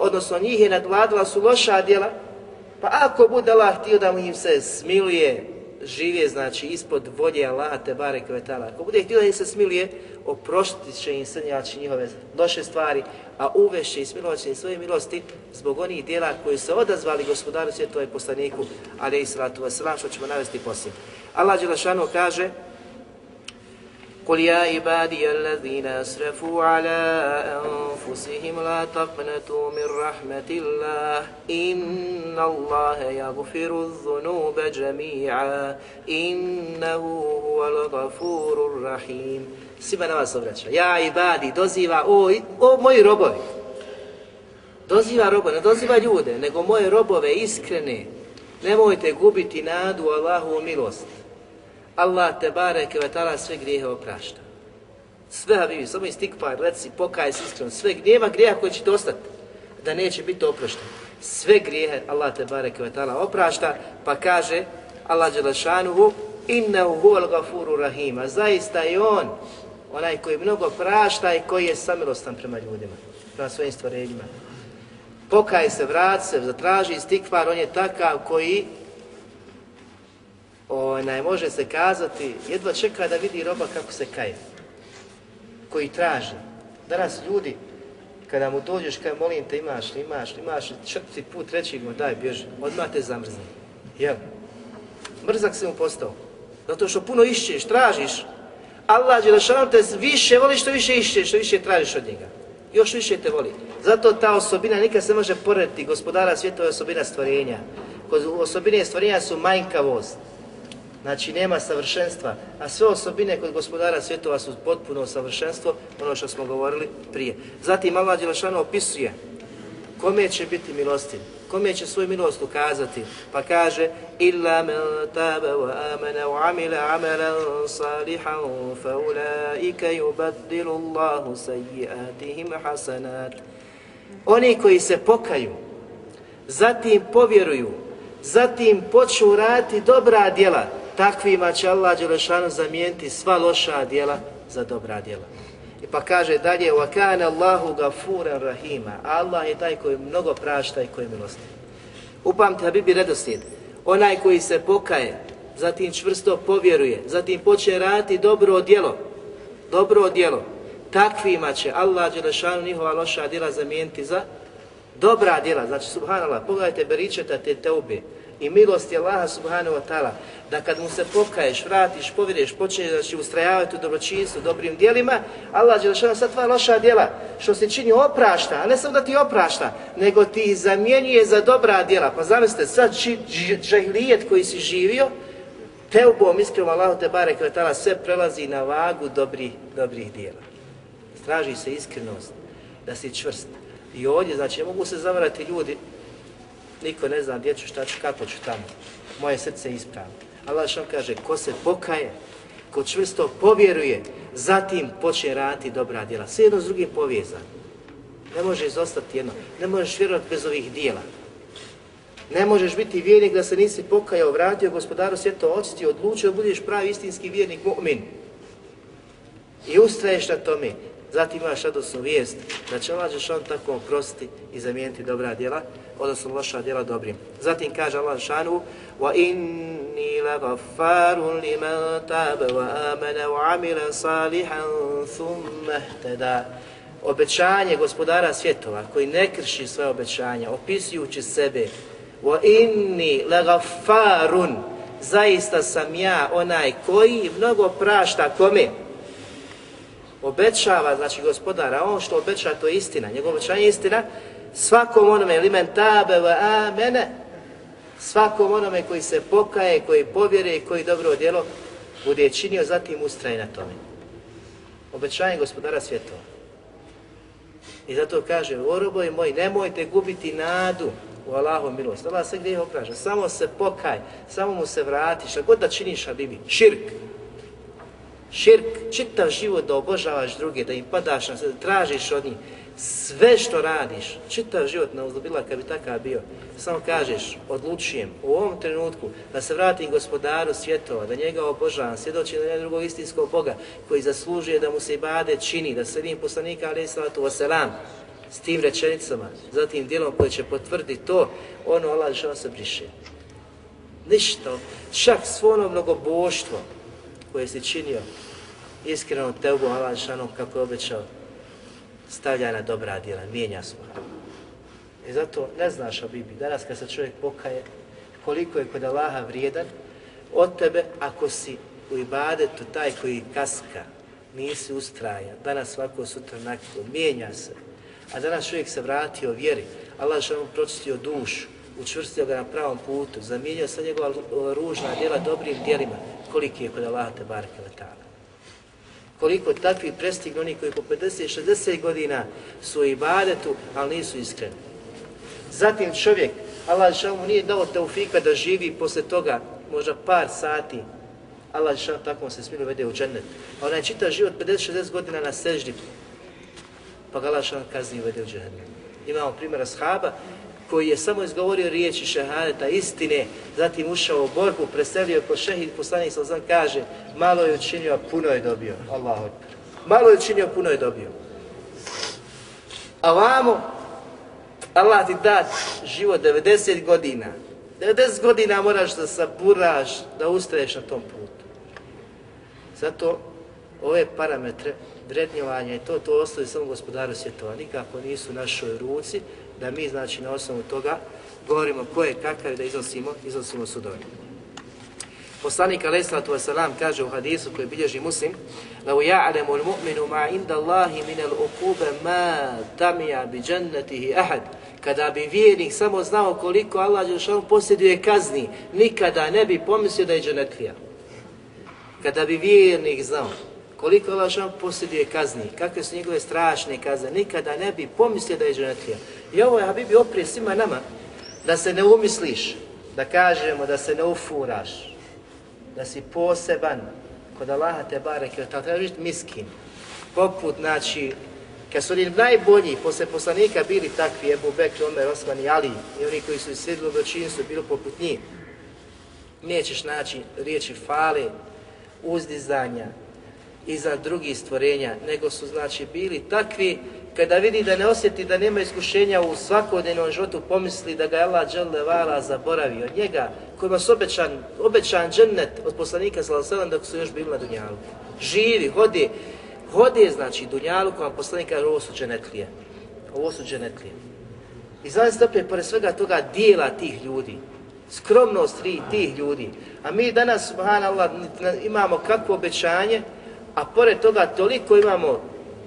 odnosno njih je nadvladila su loša djela, pa ako bude Allah htio da mu im se smiluje, žive znači ispod volje Allaha te bare kvetala. Ako bude htio da im se smiluje, oprostiti će im srnjači njihove loše stvari, a uvešće i smilovat će im svoje milosti zbog onih djela koji se odazvali gospodaru svjetova i poslaniku, ali i salatu vaselam, što ćemo navesti poslije. Allah Đelešanu kaže, قل يا عبادي الذين أسرفوا على أنفسهم لا تقنطوا من رحمة الله إن الله يغفر الذنوب جميعا إنه هو الغفور الرحيم Svima na vas obraća. Ja ibadi, doziva, o, o moji robovi. Doziva robo, ne doziva ljude, nego moje robove iskrene. Nemojte gubiti nadu Allahu milost. Allah te barek i ta'ala sve grijehe oprašta. Sve habibi, samo istikpar, reci, pokaj se iskreno, sve nema grijeha koji će ostati, da neće biti oprošten. Sve grijehe Allah te barek i ta'ala oprašta, pa kaže Allah Đelešanuhu, innehu huval gafuru rahima, zaista je on, onaj koji mnogo prašta i koji je samilostan prema ljudima, prema svojim stvorenjima. Pokaj se, vrat se, zatraži istikvar, on je takav koji onaj, može se kazati, jedva čeka da vidi roba kako se kaje, koji traži. Danas ljudi, kada mu dođeš, kaj molim te, imaš li, imaš li, imaš li, četvrti put, treći mu daj, bježi, odmah te zamrzni. Jel? Mrzak se mu postao. Zato što puno išćeš, tražiš. Allah je da te više voli što više išćeš, što više tražiš od njega. Još više te voli. Zato ta osobina nikad se može porediti gospodara svjetova osobina stvorenja. Osobine stvorenja su manjkavost, Znači nema savršenstva, a sve osobine kod gospodara svjetova su potpuno savršenstvo, ono što smo govorili prije. Zatim Allah Đelešanu opisuje kome će biti milostiv, kome će svoju milost ukazati, pa kaže illa men tabe wa amana wa amila amalan salihan fa ulaika yubaddilu Allahu sayyi'atihim hasanat. Oni koji se pokaju, zatim povjeruju, zatim počnu raditi dobra djela, takvima će Allah Đelešanu zamijeniti sva loša djela za dobra djela. I pa kaže dalje, وَكَانَ اللَّهُ غَفُورًا رَحِيمًا Allah je taj koji mnogo prašta i koji je milosti. Upamte, Habibi, redoslijed. Onaj koji se pokaje, zatim čvrsto povjeruje, zatim poče raditi dobro djelo, dobro djelo, takvima će Allah Đelešanu njihova loša djela zamijeniti za dobra djela. Znači, subhanallah, pogledajte beričeta te teube, i milosti Allaha subhanahu wa ta'ala, da kad mu se pokaješ, vratiš, povjereš, počneš da će ustrajavati u dobročinstvu, dobrim dijelima, Allah će da sad tva loša dijela, što se čini oprašta, a ne samo da ti oprašta, nego ti zamjenjuje za dobra dijela. Pa zamislite, sad džahilijet koji si živio, te bom iskrenom Allahu te bare kvetala, sve prelazi na vagu dobrih, dobrih dijela. Straži se iskrenost, da si čvrst. I ovdje, znači, mogu se zavarati ljudi, niko ne zna gdje ću, šta ću, kako ću tamo. Moje srce je ispravno. Allah što kaže, ko se pokaje, ko čvrsto povjeruje, zatim počne raditi dobra djela. Sve jedno s drugim povezan. Ne može izostati jedno. Ne možeš vjerovati bez ovih dijela. Ne možeš biti vjernik da se nisi pokajao, vratio gospodaru svjeto očisti, odlučio da budeš pravi istinski vjernik, mu'min. I ustraješ na tome. Zatim imaš radosnu vijest da će Allah Žešan tako oprostiti i zamijeniti dobra djela, odnosno loša djela dobrim. Zatim kaže Allah Žešanu وَإِنِّي لَغَفَّارٌ لِمَنْ تَابَ وَآمَنَ وَعَمِلَ صَالِحًا ثُمَّ اهْتَدَى Obećanje gospodara svjetova koji ne krši svoje obećanja, opisujući sebe وَإِنِّي لَغَفَّارٌ Zaista sam ja onaj koji mnogo prašta kome? Obećava, znači gospodara, on što obeća to je istina, njegovo obećanje je istina, svakom onome limen tabe wa amene, svakom onome koji se pokaje, koji povjere i koji dobro djelo bude činio, zatim ustraje na tome. Obećanje gospodara svjetova. I zato kaže, o robovi moji, nemojte gubiti nadu u Allahu milost. Allah se gdje opraža, samo se pokaj, samo mu se vrati, šta god da činiš, Habibi, širk. Širk, čitav život da obožavaš druge, da im padaš, da tražiš od njih, sve što radiš, čitav život na uzlobila kad bi takav bio, samo kažeš, odlučujem u ovom trenutku da se vratim gospodaru svjetova, da njega obožavam, svjedočim da je drugog istinskog Boga koji zaslužuje da mu se ibade bade čini, da se poslanika alaih sallatu wasalam, s tim rečenicama, zatim dijelom koje će potvrditi to, ono Allah što se briše. Ništa, čak svo ono mnogoboštvo koje si činio, iskreno teubu Allah šanom kako je obećao, stavlja na dobra djela, mijenja svoja. I zato ne znaš o Bibi, danas kad se čovjek pokaje, koliko je kod Allaha vrijedan od tebe ako si u ibadetu taj koji kaska, nisi ustrajan, danas svako sutra nakon, mijenja se. A danas čovjek se vratio vjeri, Allah što mu pročistio dušu, učvrstio ga na pravom putu, zamijenio sa njegova ružna djela dobrim djelima, koliki je kod Allaha te barke letala koliko takvi prestignu oni koji po 50-60 godina su i ibadetu, ali nisu iskreni. Zatim čovjek, Allah mu nije dao teufika da živi posle toga, možda par sati, Allah šal tako se smilo vede u džennet. A onaj čita život 50-60 godina na seždi, pa ga Allah šal kazni vede u džennet. Imamo primjer ashaba koji je samo izgovorio riječi šehadeta, istine, zatim ušao u borbu, preselio ko šehid, poslanik Salzan kaže, malo je učinio, a puno je dobio. Allah. Malo je učinio, puno je dobio. A vamo, Allah ti da život 90 godina. 90 godina moraš da saburaš, da ustraješ na tom putu. Zato ove parametre vrednjovanja i to, to ostaje samo gospodaru svjetova. Nikako nisu našoj ruci, da mi znači na osnovu toga govorimo ko je kakav da iznosimo, iznosimo sudove. Poslanik alaih sallatu kaže u hadisu koji bilježi muslim "La ya'lamu al-mu'minu ma inda Allahi min al-uquba ma tamia bi jannatihi ahad Kada bi vjernik samo znao koliko Allah dželešan posjeduje kazni, nikada ne bi pomislio da je dženetlija. Kada bi vjernik znao koliko Allah Đelšanu posjeduje kazni, kakve su njegove strašne kazne, nikada ne bi pomislio da je dženetlija. I ovo je Habibi oprije svima nama da se ne umisliš, da kažemo da se ne ufuraš, da si poseban kod Allaha te bareke, da treba biti miskin. Poput, znači, kad su oni najbolji posle poslanika bili takvi, Ebu Bekr, Omer, Osman i Ali, i oni koji su sjedili u su bili poput njih, nećeš naći riječi fale, uzdizanja iznad drugih stvorenja, nego su znači bili takvi kada vidi da ne osjeti da nema iskušenja u svakodnevnom životu, pomisli da ga je Allah dželle vala zaboravio njega, kojima su obećan, obećan džennet od poslanika sallallahu dok su još bili na dunjalu. Živi, hodi, hodi znači dunjalu koja poslanik kaže ovo su dženetlije. Ovo su dženetlije. I znači opet, pored svega toga dijela tih ljudi, skromnost tih ljudi, a mi danas, subhanallah, imamo kakvo obećanje, a pored toga toliko imamo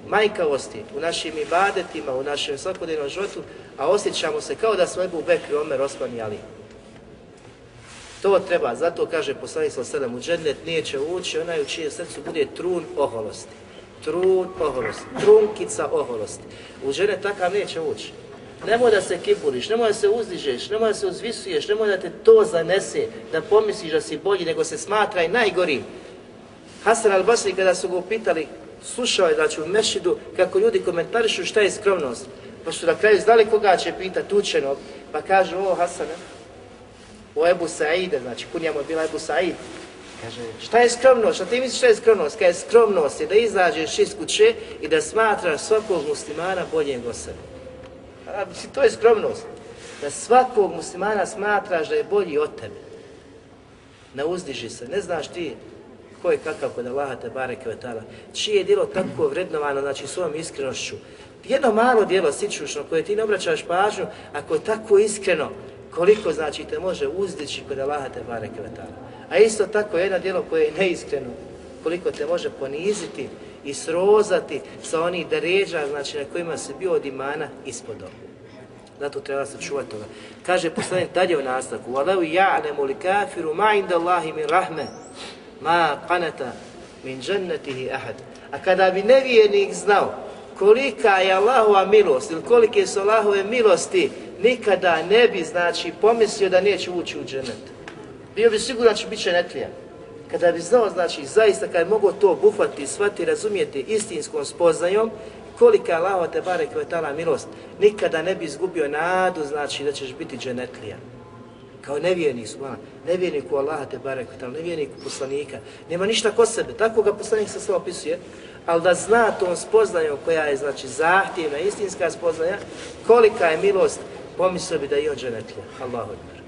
majkavosti u našim ibadetima, u našem svakodnevnom životu, a osjećamo se kao da smo Ebu Bekri, Omer, Osman i Ali. To treba, zato kaže poslanik sa sedam, u džennet nije će ući onaj u čije srcu bude trun oholosti. Trun oholosti, trunkica oholosti. U džennet takav neće ući. Nemoj da se kiburiš, nemoj da se uzdižeš, nemoj da se uzvisuješ, nemoj da te to zanese, da pomisliš da si bolji, nego se smatra i najgorim. Hasan al-Basri kada su ga upitali slušao je znači u mešidu kako ljudi komentarišu šta je skromnost. Pa su na kraju znali koga će pitati učenog, pa kaže o Hasane, o Ebu Saide, znači kunja mu je bila Ebu Said. Kaže, šta je skromnost? Šta ti misliš šta je skromnost? Kaže, skromnost je da izađeš iz kuće i da smatraš svakog muslimana boljim od sebe. A, to je skromnost. Da svakog muslimana smatraš da je bolji od tebe. Ne uzdiži se, ne znaš ti ko je kakav kod Allaha te bareke ve taala. Čije je djelo tako vrednovano, znači svojom iskrenošću. Jedno malo djelo sičušno koje ti ne obraćaš pažnju, ako je tako iskreno, koliko znači te može uzdići kod Allaha te bareke ve taala. A isto tako jedno djelo koje je neiskreno, koliko te može poniziti i srozati sa onih deređa, znači na kojima se bio od imana ispod Zato treba se čuvati toga. Kaže poslanik dalje u nastavku: "Walau ya'lamu al-kafiru ma 'inda Allahi min rahme, ma qanata min jannatihi ahad. A kada bi nevijenik znao kolika je Allahova milost ili kolike su Allahove milosti, nikada ne bi, znači, pomislio da neće ući u džennet. Bio bi siguran da će biti džennetlija. Kada bi znao, znači, zaista kada bi mogao to obuhvati, shvati, razumijeti istinskom spoznajom, kolika je Allahova te bare kvetala milost, nikada ne bi izgubio nadu, znači, da ćeš biti dženetlija kao nevjernik su, nevjernik u Allaha te barek, nevjernik u poslanika, nema ništa kod sebe, tako ga poslanik sa sve opisuje, ali da zna tom spoznajom koja je znači zahtjevna, istinska spoznaja, kolika je milost, pomislio bi da je on dženetlija, Allahu akbar.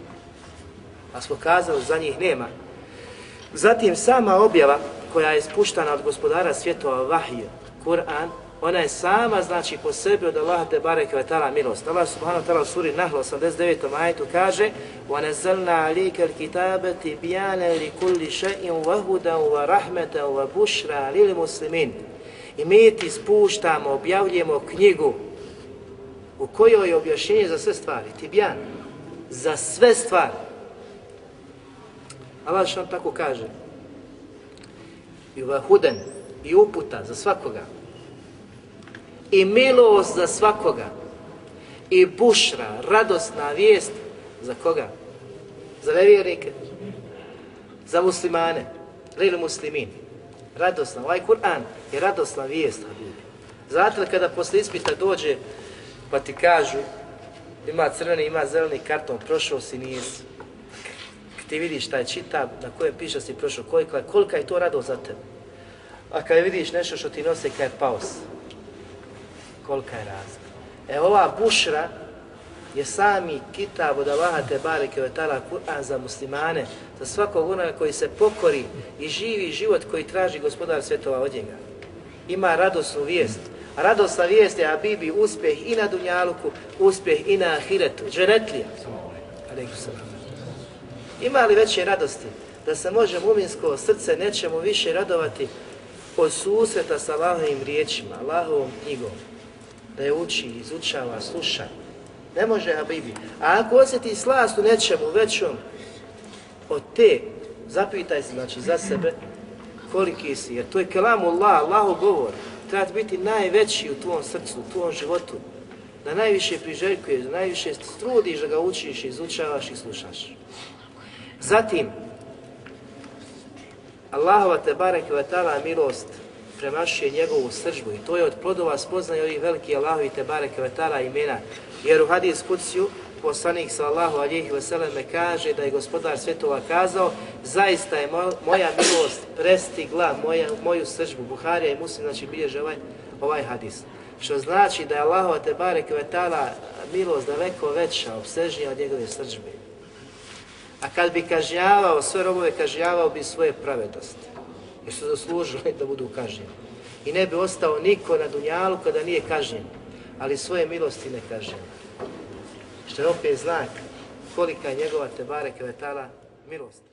A smo kazali, za njih nema. Zatim sama objava koja je spuštana od gospodara svjetova Vahije, Kur'an, ona je sama, znači, po sebi od Allaha te bareke ve ta'ala milost. Allah subhanahu wa ta'ala u suri Nahl 89. ajetu kaže وَنَزَّلْنَا عَلِيكَ الْكِتَابَ تِبْيَانًا لِكُلِّ شَيْءٍ وَهُدًا وَرَحْمَةً وَبُشْرًا لِلْمُسْلِمِينَ I mi ti spuštamo, objavljujemo knjigu u kojoj je objašnjenje za sve stvari, tibjan, za sve stvari. Allah što tako kaže. I vahuden, i uputa za svakoga i milost za svakoga i bušra, radosna vijest za koga? Za nevjernike, za muslimane, lili muslimin. Radosna, ovaj Kur'an je radosna vijest. Zato kada posle ispita dođe pa ti kažu ima crveni, ima zeleni karton, prošao si nisi. Ti vidiš taj čitab na kojem piše si prošao, kolika, kolika je to radost za tebe. A kad vidiš nešto što ti nose, kaj je paus, kolika je razlika. E ova bušra je sami kitab od Allaha te bareke ve ta'ala Kur'an za muslimane, za svakog onoga koji se pokori i živi život koji traži gospodar svetova od njega. Ima radosnu vijest. A radosna vijest je Abibi uspjeh i na Dunjaluku, uspjeh i na Ahiretu, dženetlija. Ima li veće radosti da se može muminsko srce nečemu više radovati od susreta sa Allahovim riječima, Allahovom knjigom, da je uči, izučava, sluša. Ne može Habibi. A ako osjeti slast u nečemu većom od te, zapitaj se znači za sebe koliki si, jer to je kelamu Allah, Allahu govor. Treba biti najveći u tvom srcu, u tvom životu. Da najviše priželjkuješ, da najviše trudiš da ga učiš, izučavaš i slušaš. Zatim, Allahova te barek i milost premašuje njegovu sržbu i to je od plodova spoznaje ovih veliki Allahovi te bareke imena. Jer u hadis kuciju poslanik sallahu alihi vseleme kaže da je gospodar svjetova kazao zaista je moja milost prestigla moja, moju sržbu. Buharija i muslim znači bilježe ovaj, ovaj hadis. Što znači da je Allahova te bareke milost daleko veća, obsežnija od njegove sržbe. A kad bi kažnjavao sve robove, kažnjavao bi svoje pravednosti jer su zaslužili da budu kažnjeni. I ne bi ostao niko na Dunjalu kada nije kažnjen, ali svoje milosti ne kažnjen. Što je opet znak kolika je njegova Tebare Kvetala milost.